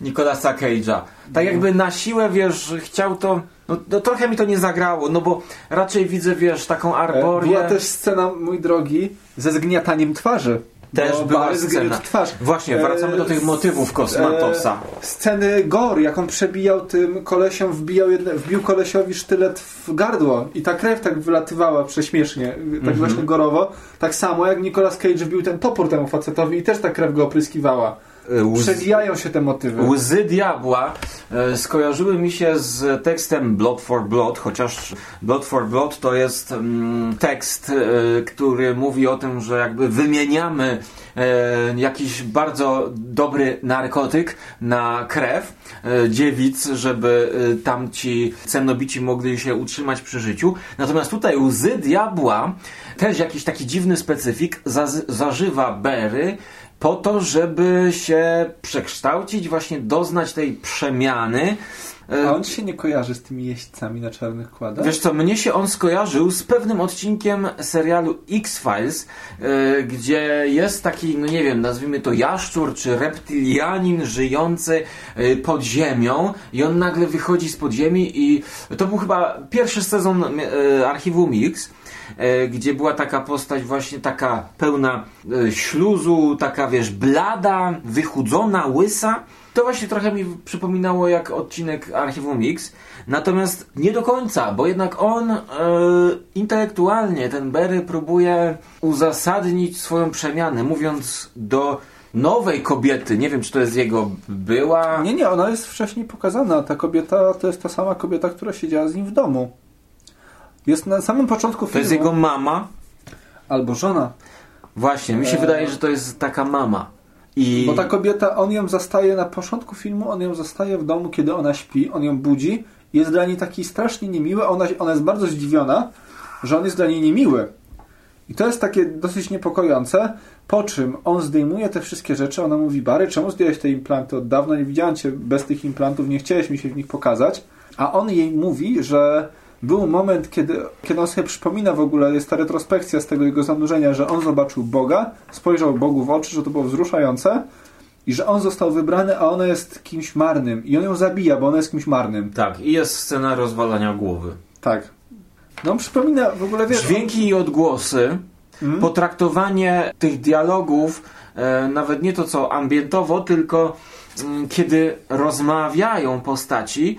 Nicolasa Cage'a. Tak jakby na siłę, wiesz, chciał to... No, no trochę mi to nie zagrało, no bo raczej widzę, wiesz, taką arborię... Była też scena, mój drogi, ze zgniataniem twarzy. Też Bo była Bary zgniótł scena. twarz. Właśnie, wracamy do tych motywów Kosmatosa. E, sceny gore, jak on przebijał tym kolesiom, wbijał jedne, wbił kolesiowi sztylet w gardło i ta krew tak wylatywała prześmiesznie, tak Mhm. właśnie gorowo. Tak samo jak Nicolas Cage wbił ten topór temu facetowi i też ta krew go opryskiwała. E, łz- Przewijają się te motywy. Łzy diabła e, skojarzyły mi się z tekstem Blood for Blood, chociaż Blood for Blood to jest mm, tekst, e, który mówi o tym, że jakby wymieniamy jakiś bardzo dobry narkotyk na krew dziewic, żeby tamci cennobici mogli się utrzymać przy życiu. Natomiast tutaj łzy diabła, też jakiś taki dziwny specyfik, zażywa Berry po to, żeby się przekształcić, właśnie doznać tej przemiany. A on się nie kojarzy z tymi jeźdźcami na czarnych kładach? Wiesz co, mnie się on skojarzył z pewnym odcinkiem serialu X-Files, e, gdzie jest taki, no nie wiem, nazwijmy to jaszczur czy reptilianin żyjący e, pod ziemią i on nagle wychodzi z podziemi i to był chyba pierwszy sezon e, Archiwum X, gdzie była taka postać właśnie taka pełna e, śluzu, taka wiesz, blada, wychudzona, łysa. To właśnie trochę mi przypominało jak odcinek Archiwum X. Natomiast nie do końca, bo jednak on e, intelektualnie, ten Berry próbuje uzasadnić swoją przemianę, mówiąc do nowej kobiety, nie wiem czy to jest jego była. Nie, nie, ona jest wcześniej pokazana. Ta kobieta to jest ta sama kobieta, która siedziała z nim w domu. Jest na samym początku To filmu. jest jego mama. Albo żona. Właśnie, mi się Eee. wydaje, że to jest taka mama. I Bo ta kobieta, on ją zastaje na początku filmu, on ją zastaje w domu, kiedy ona śpi, on ją budzi. Jest dla niej taki strasznie niemiły, ona, ona jest bardzo zdziwiona, że on jest dla niej niemiły. I to jest takie dosyć niepokojące. Po czym on zdejmuje te wszystkie rzeczy, ona mówi, Bary, czemu zdjąłeś te implanty od dawna? Nie widziałem cię bez tych implantów, nie chciałeś mi się w nich pokazać. A on jej mówi, że był moment, kiedy, kiedy on sobie przypomina w ogóle, jest ta retrospekcja z tego jego zanurzenia, że on zobaczył Boga, spojrzał Bogu w oczy, że to było wzruszające i że on został wybrany, a ona jest kimś marnym. I on ją zabija, bo ona jest kimś marnym. tak, i jest scena rozwalania głowy. Tak. No on przypomina w ogóle, wiesz... Dźwięki i odgłosy, Mhm. potraktowanie tych dialogów, e, nawet nie to co ambientowo, tylko mm, kiedy rozmawiają postaci,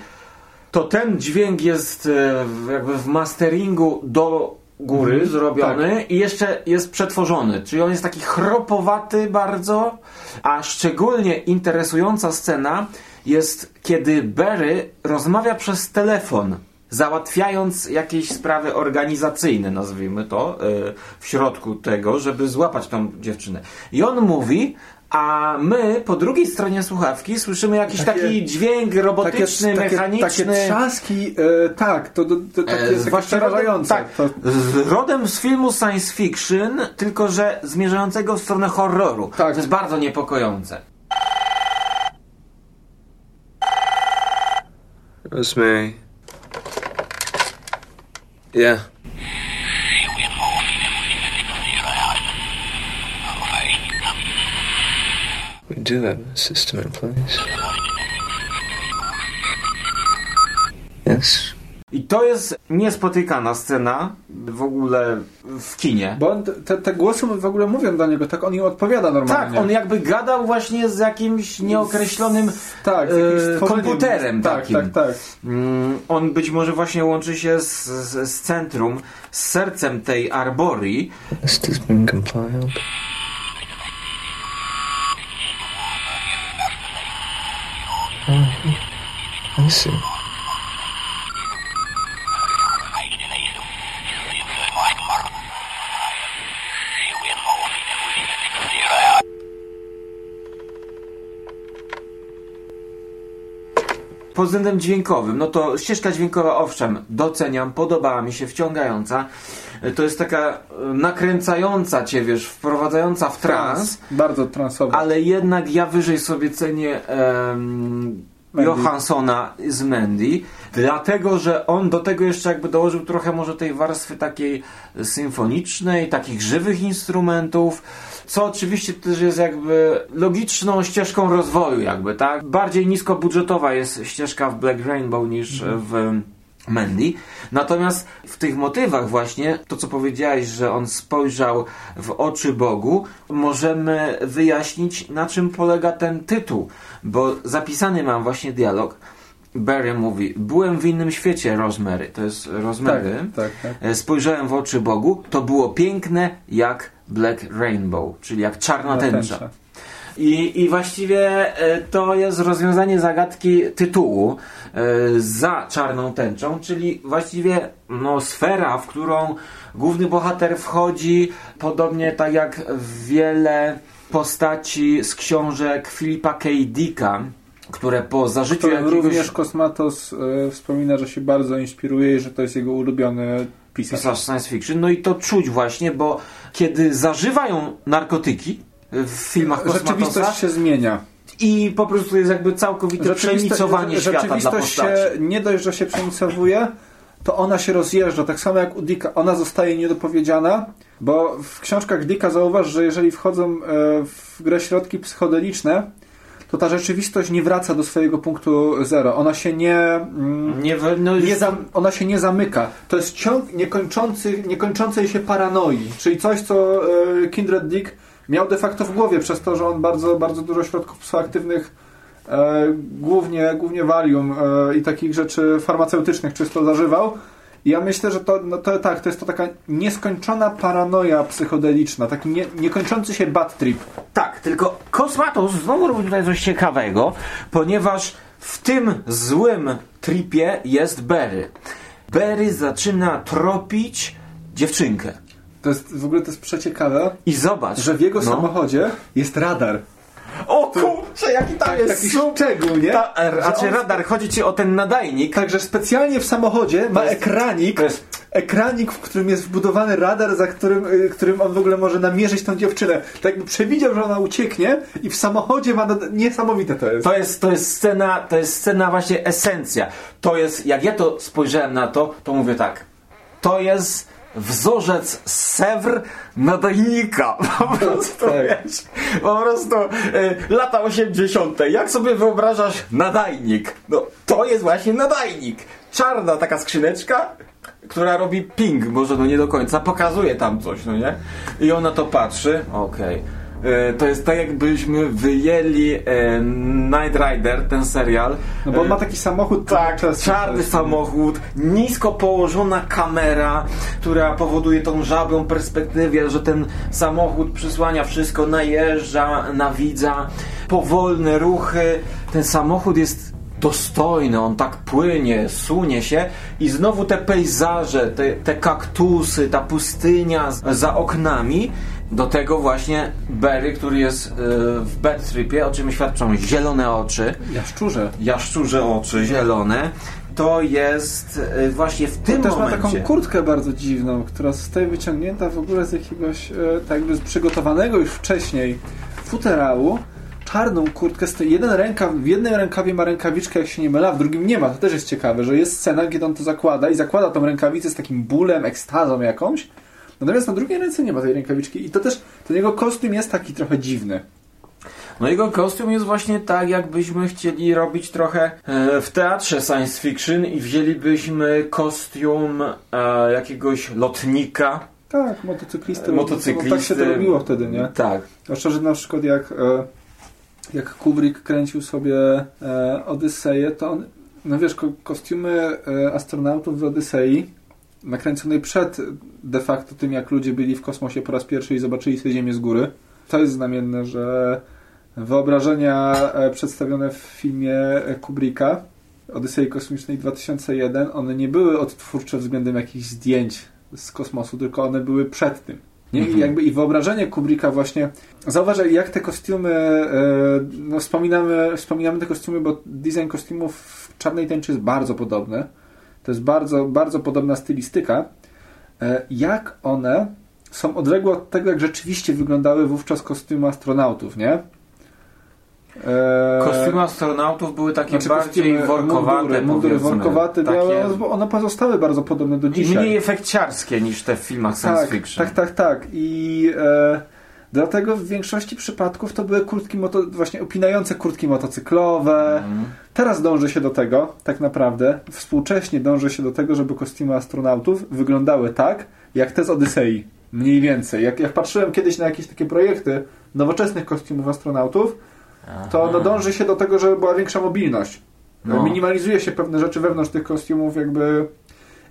to ten dźwięk jest e, jakby w masteringu do góry Mhm, zrobiony i jeszcze jest przetworzony. Czyli on jest taki chropowaty bardzo, a szczególnie interesująca scena jest, kiedy Barry rozmawia przez telefon załatwiając jakieś sprawy organizacyjne, nazwijmy to, y, w środku tego, żeby złapać tą dziewczynę. I on mówi, a my po drugiej stronie słuchawki słyszymy jakiś Takie- taki dźwięk robotyczny, takie, mechaniczny. Takie trzaski, e, tak, to, to, to takie, E, zwłaszcza przerażające. Tak, To, z- rodem z filmu science fiction, tylko że zmierzającego w stronę horroru. Tak. To jest bardzo niepokojące. Rosemary. Yeah. We do have a system in place. Yes. I to jest niespotykana scena w ogóle w kinie. bo on, te, te głosy w ogóle mówią do niego, tak on im odpowiada normalnie. Tak, on jakby gadał właśnie z jakimś nieokreślonym tak, z e, komputerem tak, takim. Tak, tak, Mm, On być może właśnie łączy się z, z, z centrum, z sercem tej arborii. Oh, I see. Pod względem dźwiękowym, no to ścieżka dźwiękowa, owszem, doceniam, podobała mi się, wciągająca. To jest taka e, nakręcająca cię, wiesz, wprowadzająca w trans, Bardzo transowy. ale jednak ja wyżej sobie cenię em. Johanssona z Mandy, dlatego, że on do tego jeszcze jakby dołożył trochę może tej warstwy takiej symfonicznej, takich żywych instrumentów, co oczywiście też jest jakby logiczną ścieżką rozwoju jakby, tak? Bardziej niskobudżetowa jest ścieżka w Black Rainbow niż w Mandy. Natomiast w tych motywach właśnie, to co powiedziałeś, że on spojrzał w oczy Bogu, możemy wyjaśnić na czym polega ten tytuł, bo zapisany mam właśnie dialog. Barry mówi, byłem w innym świecie, Rosemary. To jest tak, Rosemary. tak, tak. E, Spojrzałem w oczy Bogu, to było piękne jak Black Rainbow, czyli jak czarna tęcza. I, I właściwie e, to jest rozwiązanie zagadki tytułu e, za czarną tęczą, czyli właściwie no, sfera, w którą główny bohater wchodzi, podobnie tak jak wiele postaci z książek Filipa K. Dicka, które po zażyciu Którym jakiegoś również Kosmatos e, wspomina, że się bardzo inspiruje i że to jest jego ulubiony pisarz. pisarz science fiction, no i to czuć właśnie, bo kiedy zażywają narkotyki w filmach Rzeczywistość się zmienia. i po prostu jest jakby całkowite przenicowanie że- świata dla rzeczywistość postaci. się nie dość, że się przenicowuje, to ona się rozjeżdża, tak samo jak u Dicka. Ona zostaje niedopowiedziana, bo w książkach Dicka zauważ, że jeżeli wchodzą e, w grę środki psychodeliczne, to ta rzeczywistość nie wraca do swojego punktu zero. Ona się nie... Mm, Nie, no, nie ona się nie zamyka. To jest ciąg niekończący, niekończącej się paranoi, czyli coś, co e, Kindred Dick miał de facto w głowie przez to, że on bardzo, bardzo dużo środków psychoaktywnych, e, głównie, głównie Valium e, i takich rzeczy farmaceutycznych czysto zażywał. Ja myślę, że to, no to tak, to jest to taka nieskończona paranoja psychodeliczna, taki nie, niekończący się bad trip. Tak, tylko Kosmatos znowu robi tutaj coś ciekawego, ponieważ w tym złym tripie jest Berry. Berry zaczyna tropić dziewczynkę. To jest, w ogóle to jest przeciekawe, I zobacz, że w jego no. samochodzie jest radar. O kurczę, jaki tam jest Taki szczegół, nie? Ta, czy on- radar, chodzi ci o ten nadajnik? Także specjalnie w samochodzie ma jest- ekranik, to jest- ekranik, w którym jest wbudowany radar, za którym, y, którym on w ogóle może namierzyć tą dziewczynę. Tak jakby przewidział, że ona ucieknie i w samochodzie ma... nad- Niesamowite to jest. To jest, to jest scena, to jest scena właśnie esencja. To jest, jak ja to spojrzałem na to, to mówię tak. To jest wzorzec Sewr nadajnika. Po prostu, Tak. wiesz, po prostu y, lata 80. Jak sobie wyobrażasz nadajnik? No, to jest właśnie nadajnik. Czarna taka skrzyneczka, która robi ping, może no nie do końca, pokazuje tam coś, no nie? I ona to patrzy, okej. E, To jest tak jakbyśmy wyjęli e, Night Rider, ten serial. No bo on E, ma taki samochód... tak, czarny samochód, nisko położona kamera, która powoduje tą żabią perspektywę, że ten samochód przysłania wszystko, najeżdża na widza, powolne ruchy. Ten samochód jest dostojny, on tak płynie, sunie się i znowu te pejzaże, te, te kaktusy, ta pustynia za oknami. Do tego właśnie Barry, który jest y, w bad tripie, o czym świadczą zielone oczy, Jaszczurze. jaszczurze oczy zielone. To jest y, właśnie w tym On też momencie. ma taką kurtkę bardzo dziwną, która zostaje wyciągnięta w ogóle z jakiegoś, e, tak jakby przygotowanego już wcześniej futerału. Czarną kurtkę, z tej- jeden rękaw, w jednym rękawie ma rękawiczkę, jak się nie mylę, a w drugim nie ma. To też jest ciekawe, że jest scena, kiedy on to zakłada i zakłada tą rękawicę z takim bólem, ekstazą jakąś. Natomiast na drugiej ręce nie ma tej rękawiczki i to też, ten jego kostium jest taki trochę dziwny. No jego kostium jest właśnie tak, jakbyśmy chcieli robić trochę e, w teatrze science fiction i wzięlibyśmy kostium e, jakiegoś lotnika. Tak, motocyklisty. Motocyklisty. No, tak się to robiło wtedy, nie? Tak. Zwłaszcza, że na przykład jak, e, jak Kubrick kręcił sobie e, Odyseję, to on, no wiesz, ko kostiumy e, astronautów w Odysei, nakręconej przed de facto tym, jak ludzie byli w kosmosie po raz pierwszy i zobaczyli sobie Ziemię z góry, to jest znamienne, że wyobrażenia e, przedstawione w filmie Kubricka Odysei Kosmicznej 2001, one nie były odtwórcze względem jakichś zdjęć z kosmosu, tylko one były przed tym. Nie? I Mhm. jakby i wyobrażenie Kubricka właśnie zauważ, jak te kostiumy e, no wspominamy, wspominamy te kostiumy, bo design kostiumów w Czarnej Tęczy jest bardzo podobny. To jest bardzo, bardzo podobna stylistyka. E, jak one są odległe od tego, jak rzeczywiście wyglądały wówczas kostiumy astronautów, nie? E, Kostiumy astronautów były takie znaczy bardziej workowate, mundury, mundury workowate, Takie ale one pozostały bardzo podobne do I dzisiaj. mniej efekciarskie niż te w filmach science tak, fiction. Tak, tak, tak. I e, dlatego w większości przypadków to były kurtki moto, właśnie opinające kurtki motocyklowe. Mhm. Teraz dąży się do tego, tak naprawdę, współcześnie dąży się do tego, żeby kostiumy astronautów wyglądały tak, jak te z Odysei. Mniej więcej. Jak, jak patrzyłem kiedyś na jakieś takie projekty nowoczesnych kostiumów astronautów, to no, dąży się do tego, żeby była większa mobilność. No. Minimalizuje się pewne rzeczy wewnątrz tych kostiumów, jakby.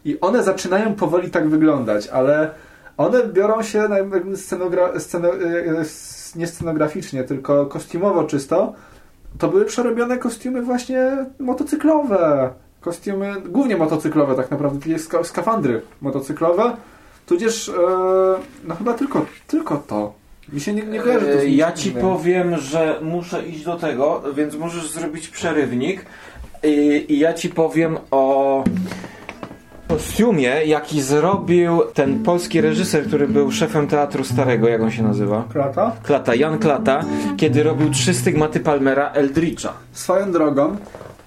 I one zaczynają powoli tak wyglądać, ale one biorą się scenogra... sceno... e, s- nie scenograficznie, tylko kostiumowo czysto. To były przerobione kostiumy właśnie motocyklowe. Kostiumy, głównie motocyklowe tak naprawdę, takie ska skafandry motocyklowe. Tudzież, e, no chyba tylko, tylko to. Mi się nie, nie kojarzy to z E, niczym Ja ci innym. powiem, że muszę iść do tego, więc możesz zrobić przerywnik. I, i ja ci powiem o kostiumie, jaki zrobił ten polski reżyser, który był szefem Teatru Starego, jak on się nazywa? Klata? Klata, Jan Klata, kiedy robił trzy stygmaty Palmera Eldritcha. Swoją drogą,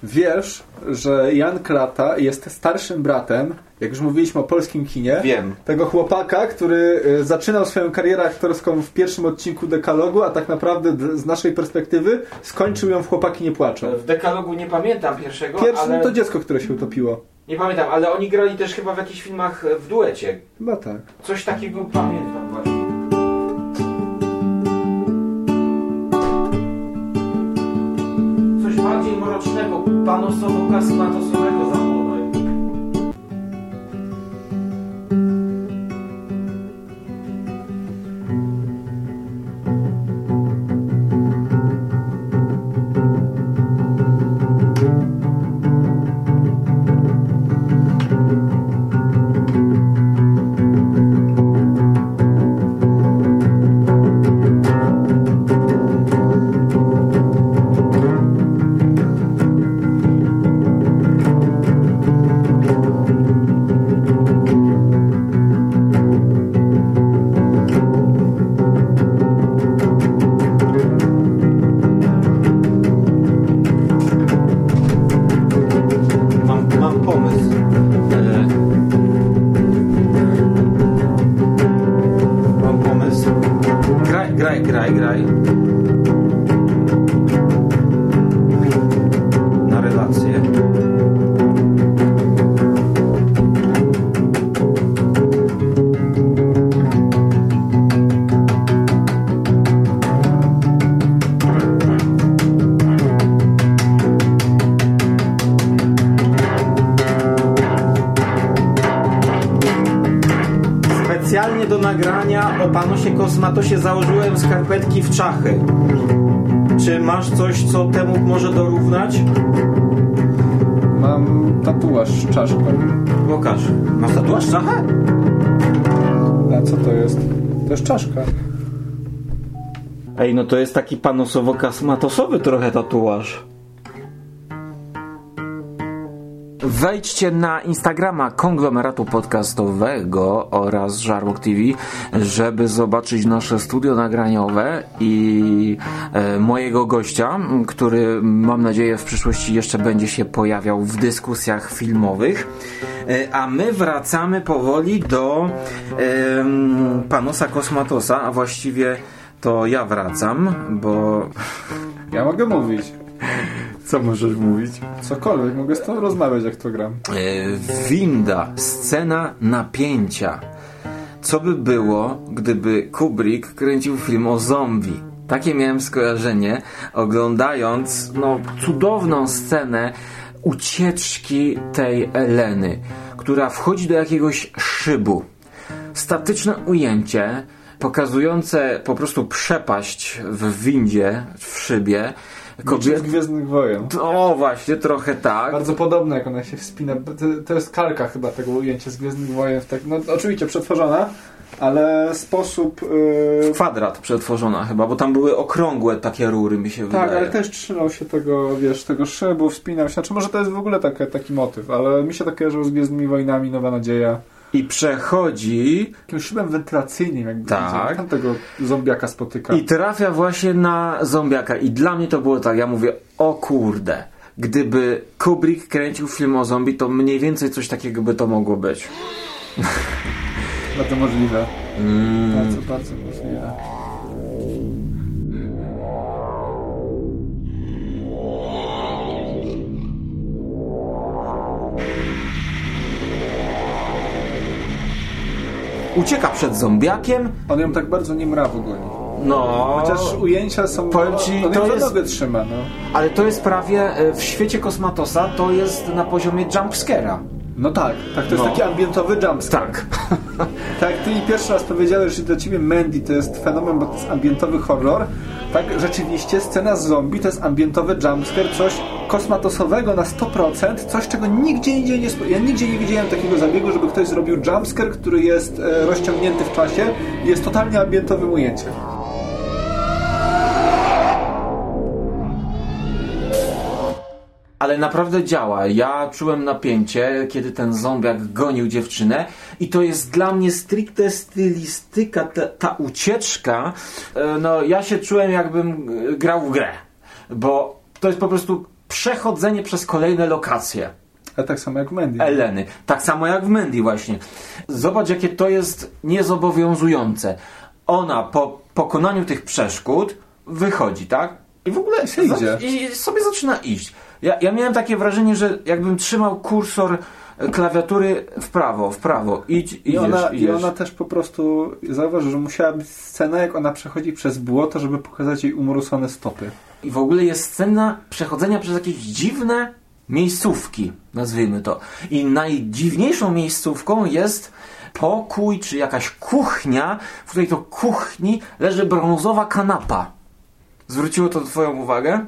wiesz, że Jan Klata jest starszym bratem, jak już mówiliśmy o polskim kinie, Wiem. tego chłopaka, który y, zaczynał swoją karierę aktorską w pierwszym odcinku Dekalogu, a tak naprawdę z naszej perspektywy skończył ją w Chłopaki nie płaczą. W dekalogu nie pamiętam pierwszego, Pierwszym ale... to dziecko, które się utopiło. Nie pamiętam, ale oni grali też chyba w jakichś filmach e, w duecie. Chyba tak. Coś takiego pamiętam właśnie. Coś bardziej mrocznego, panosowo-kasmatosowego Specjalnie do nagrania o panosie Kosmatosie założyłem skarpetki w czachy. Czy masz coś, co temu może dorównać? Mam tatuaż z czaszką. Pokaż. Masz tatuaż czachę? A co to jest? To jest czaszka. Ej, no to jest taki panosowo-kasmatosowy trochę tatuaż. Wejdźcie na Instagrama konglomeratu podcastowego oraz Żarłok TV, żeby zobaczyć nasze studio nagraniowe i e, mojego gościa, który mam nadzieję w przyszłości jeszcze będzie się pojawiał w dyskusjach filmowych. E, a my wracamy powoli do em, Panosa Kosmatosa, a właściwie to ja wracam, bo Ja mogę mówić. Co możesz mówić? Cokolwiek, mogę z tobą rozmawiać jak to gram. E, winda, scena napięcia. Co by było, gdyby Kubrick kręcił film o zombie? Takie miałem skojarzenie, oglądając no, cudowną scenę ucieczki tej Eleny, która wchodzi do jakiegoś szybu. Statyczne ujęcie pokazujące po prostu przepaść w windzie, w szybie. Z Kobiet... Gwiezdnych Wojen. O, właśnie, trochę tak. Bardzo podobne, jak ona się wspina. To, to jest kalka chyba tego ujęcia z Gwiezdnych Wojen. Tak, no oczywiście przetworzona, ale sposób... Yy, kwadrat przetworzona chyba, bo tam były okrągłe takie rury, mi się tak, wydaje. ale też trzymał się tego, wiesz, tego szybu, wspinał się. Znaczy może to jest w ogóle taki, taki motyw, ale mi się tak kojarzyło z Gwiezdnymi Wojnami, Nowa Nadzieja. I przechodzi Jakimś szybem wentylacyjnym, jakby Tak. tam tego zombiaka spotyka. i trafia właśnie na zombiaka. I dla mnie to było tak, ja mówię, o kurde, gdyby Kubrick kręcił film o zombie, to mniej więcej coś takiego by to mogło być. Bardzo możliwe. Mm. Bardzo, bardzo możliwe. Ucieka przed zombiakiem, On ją tak bardzo nie mrawo goni. no... Chociaż ujęcia są... Powiem ci, on to ją za jest- nogę trzyma, no. Ale to jest prawie, e, w świecie Kosmatosa, to jest na poziomie jumpscare'a. No tak, tak, to jest No. taki ambientowy jumpscare. Tak. Tak, ty mi pierwszy raz powiedziałeś, że dla ciebie Mandy to jest fenomen, bo to jest ambientowy horror. Tak, rzeczywiście scena z zombie to jest ambientowy jumpscare, coś kosmatosowego na 100%, coś czego nigdzie indziej nie... Ja nigdzie nie widziałem takiego zabiegu, żeby ktoś zrobił jumpscare, który jest e, rozciągnięty w czasie i jest totalnie ambientowym ujęciem. Ale naprawdę działa. Ja czułem napięcie, kiedy ten zombiak gonił dziewczynę i to jest dla mnie stricte stylistyka, ta, ta ucieczka. E, No, ja się czułem jakbym e, grał w grę, bo to jest po prostu przechodzenie przez kolejne lokacje. Ale tak samo jak w Mandy. Eleny. Tak samo jak w Mandy właśnie. Zobacz, jakie to jest niezobowiązujące. Ona po pokonaniu tych przeszkód wychodzi, tak? I w ogóle się idzie. i sobie zaczyna iść. Ja, ja miałem takie wrażenie, że jakbym trzymał kursor e, klawiatury w prawo, w prawo. Idź, idziesz, I ona, I idziesz. ona też po prostu, zauważ, że musiała być scena, jak ona przechodzi przez błoto, żeby pokazać jej umorusone stopy. I w ogóle jest scena przechodzenia przez jakieś dziwne miejscówki, nazwijmy to. I najdziwniejszą miejscówką jest pokój czy jakaś kuchnia, w której to kuchni leży brązowa kanapa. Zwróciło to Twoją uwagę?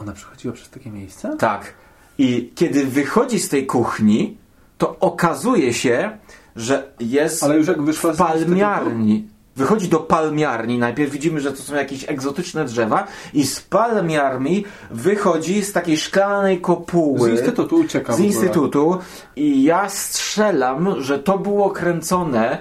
Ona przechodziła przez takie miejsce? Tak. I kiedy wychodzi z tej kuchni, to okazuje się, że jest Ale już jak wyszła w palmiarni. Wychodzi do palmiarni, najpierw widzimy, że to są jakieś egzotyczne drzewa i z palmiarni wychodzi z takiej szklanej kopuły. Z instytutu ucieka Z instytutu i ja strzelam, że to było kręcone.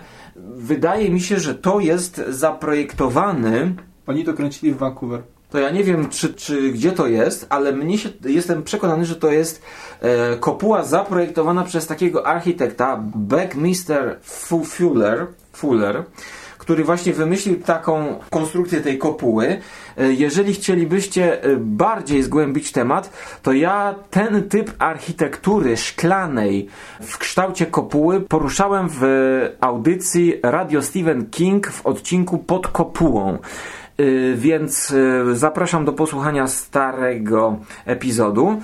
Wydaje mi się, że to jest zaprojektowany Oni to kręcili w Vancouver. To ja nie wiem, czy, czy gdzie to jest, ale mnie się, jestem przekonany, że to jest e, kopuła zaprojektowana przez takiego architekta, Beckmister Fu- Fuller, Fuller, który właśnie wymyślił taką konstrukcję tej kopuły. E, jeżeli chcielibyście e, bardziej zgłębić temat, to ja ten typ architektury szklanej w kształcie kopuły poruszałem w audycji Radio Stephen King w odcinku pod kopułą. Y, Więc y, zapraszam do posłuchania starego epizodu.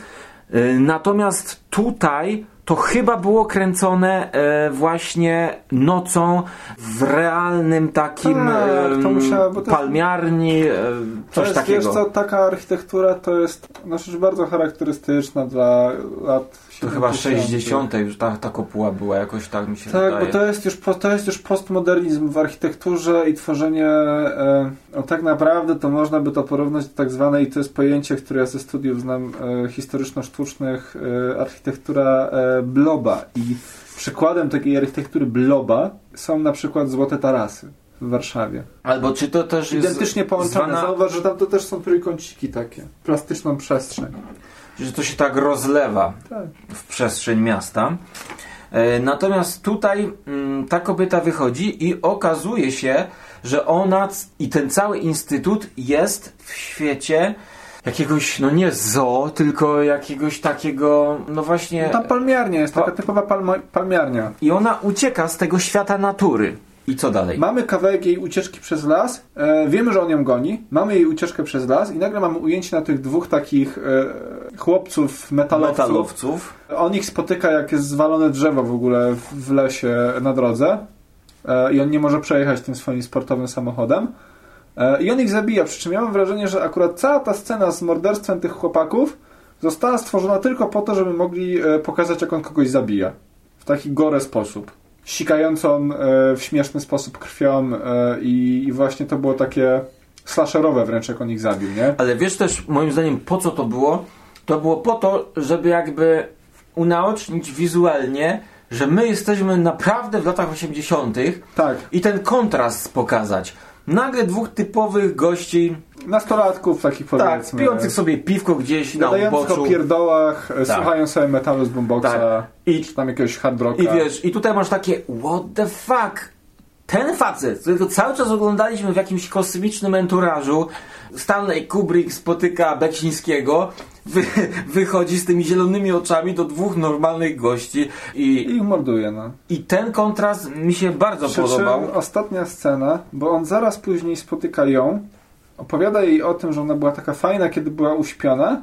Y, Natomiast tutaj to chyba było kręcone właśnie nocą w realnym takim Tak, to musiało, palmiarni, e, To coś jest, takiego. Wiesz co, taka architektura to jest no, rzecz bardzo charakterystyczna dla lat to chyba 70. 60. już ta, ta kopuła była jakoś tak mi się Tak, wydaje. bo to jest, już, to jest już postmodernizm w architekturze i tworzenie, e, no tak naprawdę to można by to porównać do tak zwanej, to jest pojęcie, które ja ze studiów znam, e, historyczno-sztucznych, e, architektura e, bloba i przykładem takiej architektury bloba są na przykład Złote Tarasy w Warszawie. Albo czy to też jest Identycznie połączone. zwana- Zauważ, że tam to też są trójkąciki takie. Plastyczną przestrzeń. Że to się tak rozlewa Tak. w przestrzeń miasta. E, Natomiast tutaj mm, ta kobieta wychodzi i okazuje się, że ona i ten cały instytut jest w świecie jakiegoś, no nie zoo, tylko jakiegoś takiego, no właśnie. No tam palmiarnia jest, taka typowa palma, palmiarnia. I ona ucieka z tego świata natury. I co dalej? Mamy kawałek jej ucieczki przez las. E, wiemy, że on ją goni. Mamy jej ucieczkę przez las i nagle mamy ujęcie na tych dwóch takich e, chłopców metalowców. Metalowców. On ich spotyka, jak jest zwalone drzewo w ogóle w, lesie na drodze. E, I on nie może przejechać tym swoim sportowym samochodem. E, I on ich zabija. Przy czym ja mam wrażenie, że akurat cała ta scena z morderstwem tych chłopaków została stworzona tylko po to, żeby mogli e, pokazać, jak on kogoś zabija. W taki gore sposób. Sikającą e, w śmieszny sposób krwią e, i, i właśnie to było takie slasherowe wręcz, jak on ich zabił, nie? Ale wiesz też, moim zdaniem, po co to było? To było po to, żeby jakby unaocznić wizualnie, że my jesteśmy naprawdę w latach 80. Tak. i ten kontrast pokazać. Nagle dwóch typowych gości, Nastolatków takich tak, powiedzmy. pijących sobie piwko gdzieś na Gadających o uboczu. pierdołach, Tak. słuchają sobie metalu z boomboxa, Tak. I- czy tam jakiegoś hard rocka. I wiesz, i tutaj masz takie, what the fuck? Ten facet, którego cały czas oglądaliśmy w jakimś kosmicznym enturażu, Stanley Kubrick spotyka Beksińskiego, wy, wychodzi z tymi zielonymi oczami do dwóch normalnych gości I i, ich morduje, no. i ten kontrast mi się bardzo Przy podobał. ostatnia scena, bo on zaraz później spotyka ją, opowiada jej o tym, że ona była taka fajna, kiedy była uśpiona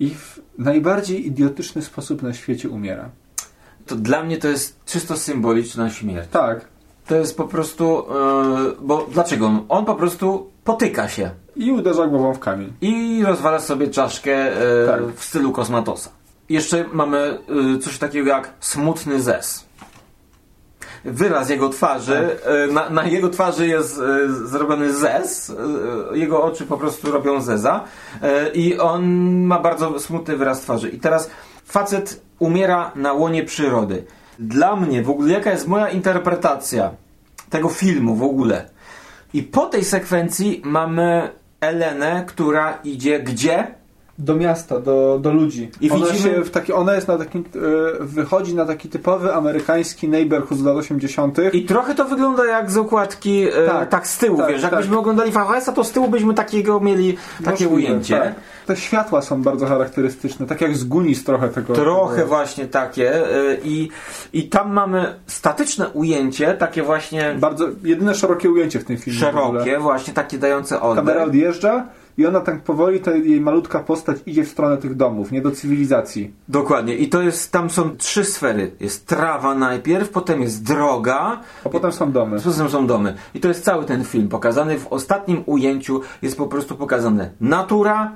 i w najbardziej idiotyczny sposób na świecie umiera. To dla mnie to jest czysto symboliczna śmierć. Tak. To jest po prostu, yy, bo dlaczego? On po prostu potyka się I uderza głową w kamień. i rozwala sobie czaszkę yy, Tak. w stylu kosmatosa. Jeszcze mamy yy, coś takiego jak smutny zes. Wyraz jego twarzy, yy, na, na jego twarzy jest yy, zrobiony zes, yy, jego oczy po prostu robią zeza i on ma bardzo smutny wyraz twarzy. I teraz facet umiera na łonie przyrody. Dla mnie w ogóle jaka jest moja interpretacja tego filmu w ogóle? I po tej sekwencji mamy Elenę, która idzie gdzie? Do miasta, do, do ludzi. I ona, widzimy- się w taki, ona jest na takim, e, wychodzi na taki typowy amerykański neighborhood z lat 80. I trochę to wygląda jak z okładki e, tak, Tak, z tyłu, tak, wiesz, jakbyśmy tak. oglądali VHS-a, to z tyłu byśmy takiego mieli takie Możliwe, ujęcie. tak. Te światła są bardzo charakterystyczne, tak jak z Gunis trochę tego. Trochę tego- właśnie takie e, i, i tam mamy statyczne ujęcie, takie właśnie Bardzo, jedyne szerokie ujęcie w tym filmie. szerokie, właśnie takie dające Kamera oddech. odjeżdża i ona tak powoli, ta jej malutka postać idzie w stronę tych domów, nie do cywilizacji. Dokładnie. I to jest, tam są trzy sfery. Jest trawa najpierw, potem jest droga, A potem są domy. Potem są domy. I to jest cały ten film pokazany. W ostatnim ujęciu jest po prostu pokazane natura,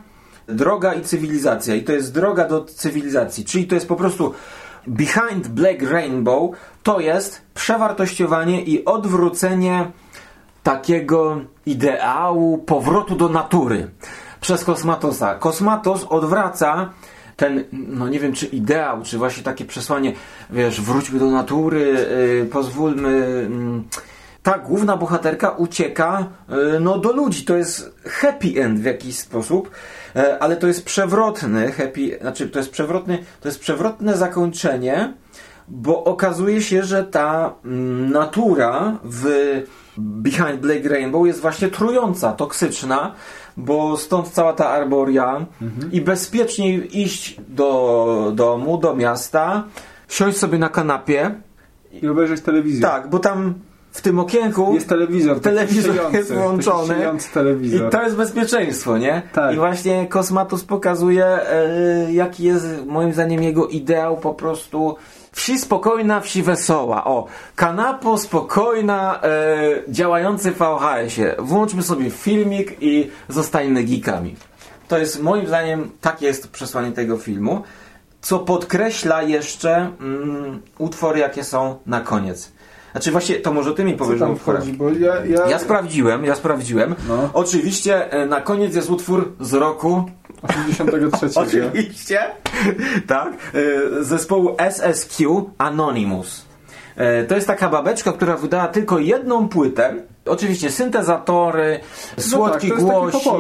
droga i cywilizacja. I to jest droga do cywilizacji. Czyli to jest po prostu Behind Black Rainbow to jest przewartościowanie i odwrócenie takiego ideału powrotu do natury przez Kosmatosa. Kosmatos odwraca ten, no nie wiem czy ideał, czy właśnie takie przesłanie, wiesz, wróćmy do natury, yy, pozwólmy. mm. ta główna bohaterka ucieka yy, no, do ludzi. To jest happy end w jakiś sposób, yy, ale to jest przewrotny happy, znaczy to jest przewrotny, to jest przewrotne zakończenie, bo okazuje się, że ta mm, natura w Behind Black Rainbow jest właśnie trująca, toksyczna, bo stąd cała ta arboria i bezpieczniej iść do domu, do miasta, siąść sobie na kanapie I obejrzeć telewizję. tak, bo tam w tym okienku Jest telewizor. Telewizor jest włączony. telewizor. i to jest bezpieczeństwo, nie? Tak. I właśnie Kosmatos pokazuje, e, jaki jest moim zdaniem jego ideał po prostu wsi spokojna, wsi wesoła. O, kanapo spokojna, e, działający w VHS-ie. Włączmy sobie filmik i zostańmy geekami. To jest moim zdaniem, takie jest przesłanie tego filmu, co podkreśla jeszcze mm, utwory, jakie są na koniec. Znaczy właśnie, to może ty mi powiesz tam wchodzi? Bo ja, ja... Ja sprawdziłem, ja sprawdziłem. No. Oczywiście e, na koniec jest utwór z roku. 83. Oczywiście. tak. e, Zespołu SSQ Anonymous. E, To jest taka babeczka, która wydała tylko jedną płytę. Oczywiście syntezatory, słodki tak, głosik,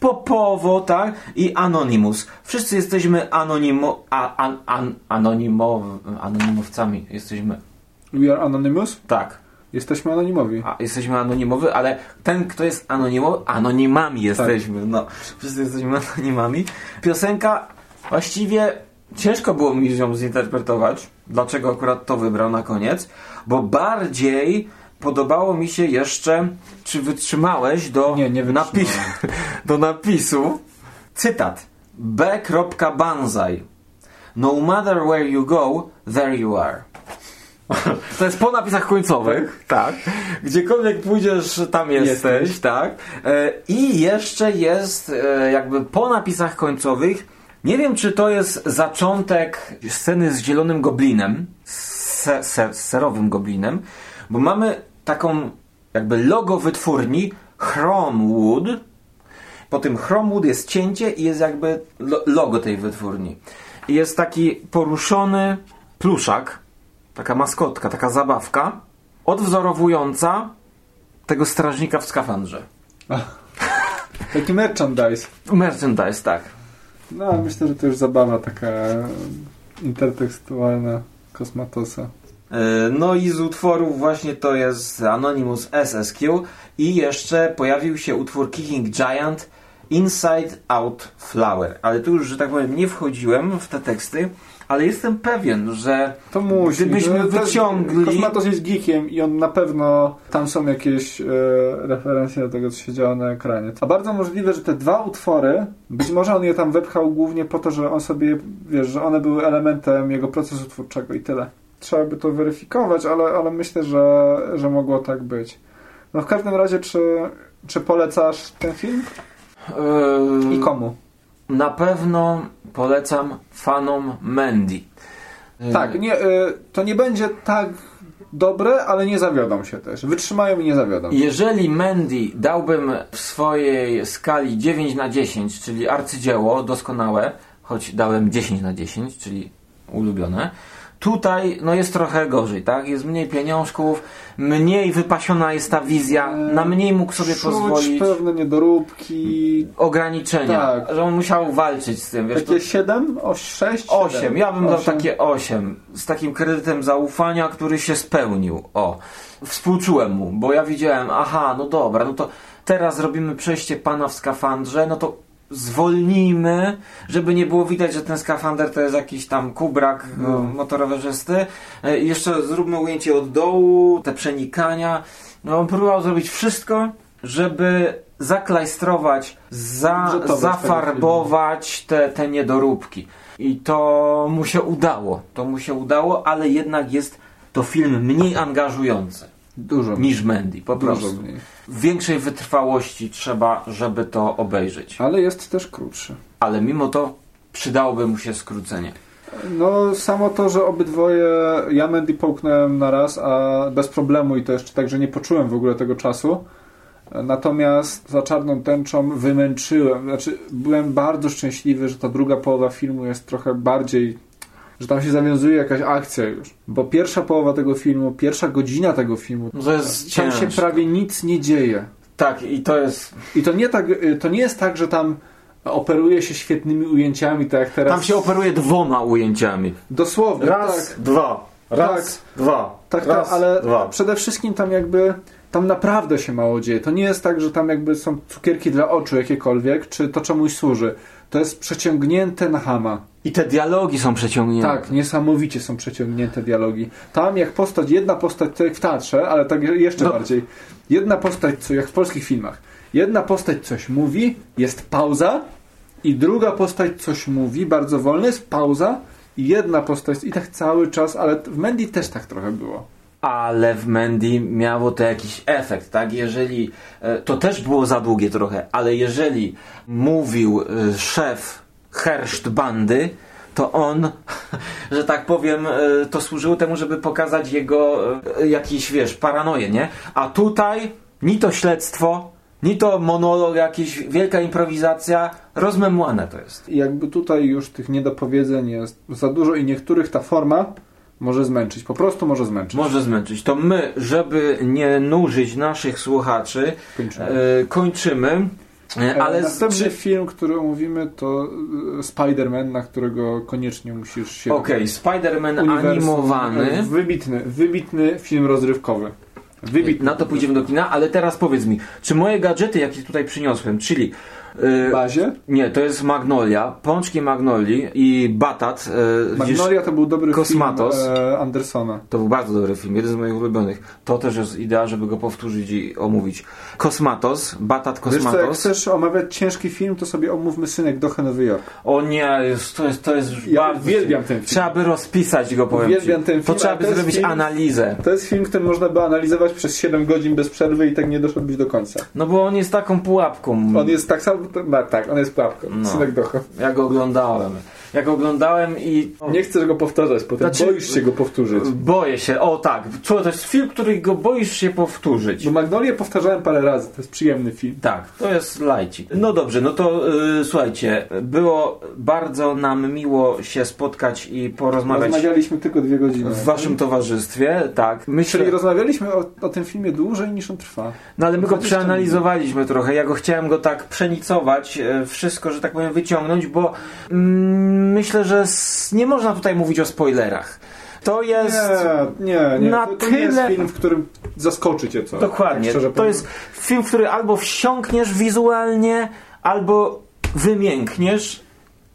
popowo, tak? I Anonymous. Wszyscy jesteśmy anonimo, a, an, an, anonimow, anonimowcami. Jesteśmy. We are anonymous? Tak. Jesteśmy anonimowi. A, jesteśmy anonimowy, ale ten, kto jest anonimowy, anonimami jesteśmy. No, wszyscy jesteśmy anonimami. Piosenka właściwie ciężko było mi ją zinterpretować. Dlaczego akurat to wybrał na koniec? Bo bardziej podobało mi się jeszcze, czy wytrzymałeś do, Nie, nie napis, do napisu cytat B. Banzai No matter where you go, there you are. To jest po napisach końcowych, tak. Gdziekolwiek pójdziesz, tam jesteś, Jesteś. tak. E, I jeszcze jest e, jakby po napisach końcowych. Nie wiem, czy to jest zaczątek sceny z zielonym goblinem, se, z serowym goblinem, bo mamy taką jakby logo wytwórni Chromewood. Po tym Chromewood jest cięcie i jest jakby lo, logo tej wytwórni. I jest taki poruszony pluszak, taka maskotka, taka zabawka, odwzorowująca tego strażnika w skafandrze. Taki merchandise. Merchandise, tak. No, myślę, że to już zabawa taka intertekstualna kosmatosa. E, No i z utworów właśnie to jest Anonymous SSQ i jeszcze pojawił się utwór Kicking Giant Inside Out Flower. Ale tu już, że tak powiem, nie wchodziłem w te teksty, ale jestem pewien, że To musi. Gdybyśmy to- wyciągli- Kosmatos jest geekiem i on na pewno... Tam są jakieś e, referencje do tego, co się działo na ekranie. A bardzo możliwe, że te dwa utwory, być może on je tam wepchał głównie po to, że on sobie, wiesz, że one były elementem jego procesu twórczego i tyle. Trzeba by to weryfikować, ale, ale myślę, że, że mogło tak być. No w każdym razie, czy, czy polecasz ten film? e, I komu? Na pewno polecam fanom Mandy. E, Tak, nie, y, to nie będzie tak dobre, ale nie zawiodą się też. Wytrzymają i nie zawiodą. Jeżeli Mandy dałbym w swojej skali 9 na 10, czyli arcydzieło doskonałe, choć dałem 10 na 10, czyli ulubione, tutaj no jest trochę gorzej, tak? Jest mniej pieniążków, mniej wypasiona jest ta wizja, na mniej mógł sobie pozwolić pewne niedoróbki. ograniczenia, Tak. że on musiał walczyć z tym, wiesz, to Takie 7? O 6? 8, ja bym dał takie 8 z takim kredytem zaufania, który się spełnił. O, współczułem mu, bo ja widziałem, aha, no dobra, no to teraz robimy przejście pana w skafandrze, no to zwolnijmy, żeby nie było widać, że ten skafander to jest jakiś tam kubrak No. no. motorowerzysty. E, jeszcze zróbmy ujęcie od dołu, te przenikania. No on próbował zrobić wszystko, żeby zaklajstrować, za, zafarbować te, te niedoróbki. I to mu się udało. To mu się udało, ale jednak jest to film mniej angażujący Dużo. niż Mandy, po Dużo prostu. mniej. Większej wytrwałości trzeba, żeby to obejrzeć. Ale jest też krótszy. Ale mimo to przydałoby mu się skrócenie. No, samo to, że obydwoje ja Mandy połknąłem na raz, a bez problemu i to jeszcze tak, że nie poczułem w ogóle tego czasu. Natomiast za czarną tęczą wymęczyłem. Znaczy, byłem bardzo szczęśliwy, że ta druga połowa filmu jest trochę bardziej. Że tam się zawiązuje jakaś akcja już. Bo pierwsza połowa tego filmu, pierwsza godzina tego filmu, No to jest tam się ciężko. prawie nic nie dzieje. Tak, i to jest... I to nie, tak, to nie jest tak, że tam operuje się świetnymi ujęciami, tak jak teraz. Tam się operuje dwoma ujęciami. Dosłownie. Raz, tak. dwa. Raz, dwa. Tak, raz, tak, ale dwa. przede wszystkim tam jakby tam naprawdę się mało dzieje. To nie jest tak, że tam jakby są cukierki dla oczu jakiekolwiek, czy to czemuś służy. To jest przeciągnięte na hama. I te dialogi są przeciągnięte. Tak, niesamowicie są przeciągnięte dialogi. Tam jak postać, jedna postać, to jak w teatrze, ale tak jeszcze No. bardziej. Jedna postać, co jak w polskich filmach. Jedna postać coś mówi, jest pauza i druga postać coś mówi, bardzo wolno, jest pauza i jedna postać i tak cały czas, ale w Mandy też tak trochę było. Ale w Mandy miało to jakiś efekt, tak? Jeżeli, e, to też było za długie trochę, ale jeżeli mówił e, szef herszt bandy, to on, że tak powiem, e, to służyło temu, żeby pokazać jego jakiś, wiesz, paranoję, nie? A tutaj ni to śledztwo, ni to monolog, jakiś wielka improwizacja, rozmemłane to jest. Jakby tutaj już tych niedopowiedzeń jest za dużo i niektórych ta forma może zmęczyć, po prostu może zmęczyć. Może zmęczyć. To my, żeby nie nużyć naszych słuchaczy, Kończymy. e, kończymy. E, Ale ale Następny czy- film, który omówimy, to e, Spider-Man, na którego koniecznie musisz się. Okej, Spider-Man Uniwersum, animowany. e, Wybitny, wybitny film rozrywkowy. Wybitny. Na to pójdziemy do kina, ale teraz powiedz mi, czy moje gadżety, jakie tutaj przyniosłem, czyli W bazie. nie, to jest Magnolia, pączki Magnolii i Batat. widzisz, Magnolia to był dobry Kosmatos. film e, Andersona. To był bardzo dobry film, jeden z moich ulubionych. To też jest idea, żeby go powtórzyć i omówić. Kosmatos, Batat Wiesz co, jak Kosmatos. chcesz omawiać ciężki film, to sobie omówmy Synek Dochy Nowy Jork. O nie, jest, to jest, to jest Ja bardzo... uwielbiam ten film. Trzeba by rozpisać go, powiem Uwielbiam ci. ten To film, trzeba ale by to zrobić film- analizę. To jest film, który można by analizować przez 7 godzin bez przerwy i tak nie doszedłbyś do końca. No bo on jest taką pułapką. On jest tak sam, no, tak, on jest pułapką. No. Synek Dochy. Ja go oglądałem. Ja go oglądałem i... Nie chcesz go powtarzać potem, Znaczy- boisz się go powtórzyć. Boję się, o tak. To jest film, który go boisz się powtórzyć. Bo Magnolię powtarzałem parę razy, to jest przyjemny film. Tak, to jest lajcik. No dobrze, no to y, słuchajcie, było bardzo nam miło się spotkać i porozmawiać Rozmawialiśmy tylko dwie godziny. w waszym towarzystwie, tak. Myślę, Czyli rozmawialiśmy o, o tym filmie dłużej niż on trwa. no ale my go 20 przeanalizowaliśmy trochę. Ja go chciałem go tak przenicować, e, wszystko, że tak powiem, wyciągnąć, bo mm, myślę, że nie można tutaj mówić o spoilerach. To jest... Nie, nie, nie. na to, to nie jest tyle- film, w którym zaskoczy cię co. Dokładnie. Tak to jest film, w który albo wsiąkniesz wizualnie, albo wymiękniesz,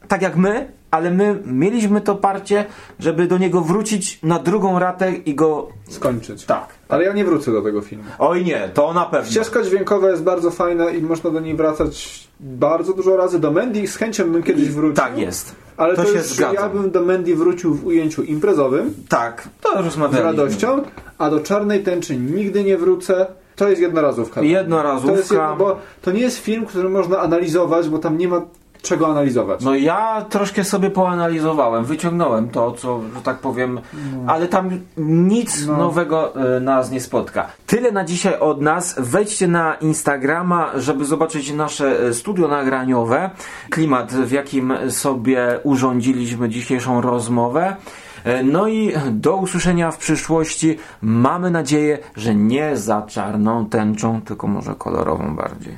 tak jak my, ale my mieliśmy to parcie, żeby do niego wrócić na drugą ratę i go... skończyć. Tak. Ale ja nie wrócę do tego filmu. Oj nie, to na pewno. Ścieżka dźwiękowa jest bardzo fajna i można do niej wracać bardzo dużo razy. Do Mandy z chęcią bym kiedyś wrócił. Tak jest. Ale To to, się już zgadzam. ja bym do Mandy wrócił w ujęciu imprezowym Tak, to z rozmawialiśmy. radością, a do Czarnej Tęczy nigdy nie wrócę. To jest jednorazówka. Jednorazówka. To jest jedno, bo to nie jest film, który można analizować, bo tam nie ma czego analizować. No ja troszkę sobie poanalizowałem, wyciągnąłem to, co, że tak powiem, ale tam nic No. nowego e, nas nie spotka. Tyle na dzisiaj od nas. Wejdźcie na Instagrama, żeby zobaczyć nasze e, studio nagraniowe, klimat, w jakim sobie urządziliśmy dzisiejszą rozmowę. E, No i do usłyszenia w przyszłości. Mamy nadzieję, że nie za czarną tęczą, tylko może kolorową bardziej.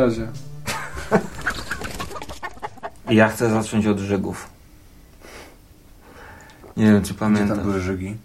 Razie. Ja chcę zacząć od Żygów. Nie wiem, czy Gdzie pamiętasz. tam były żygi?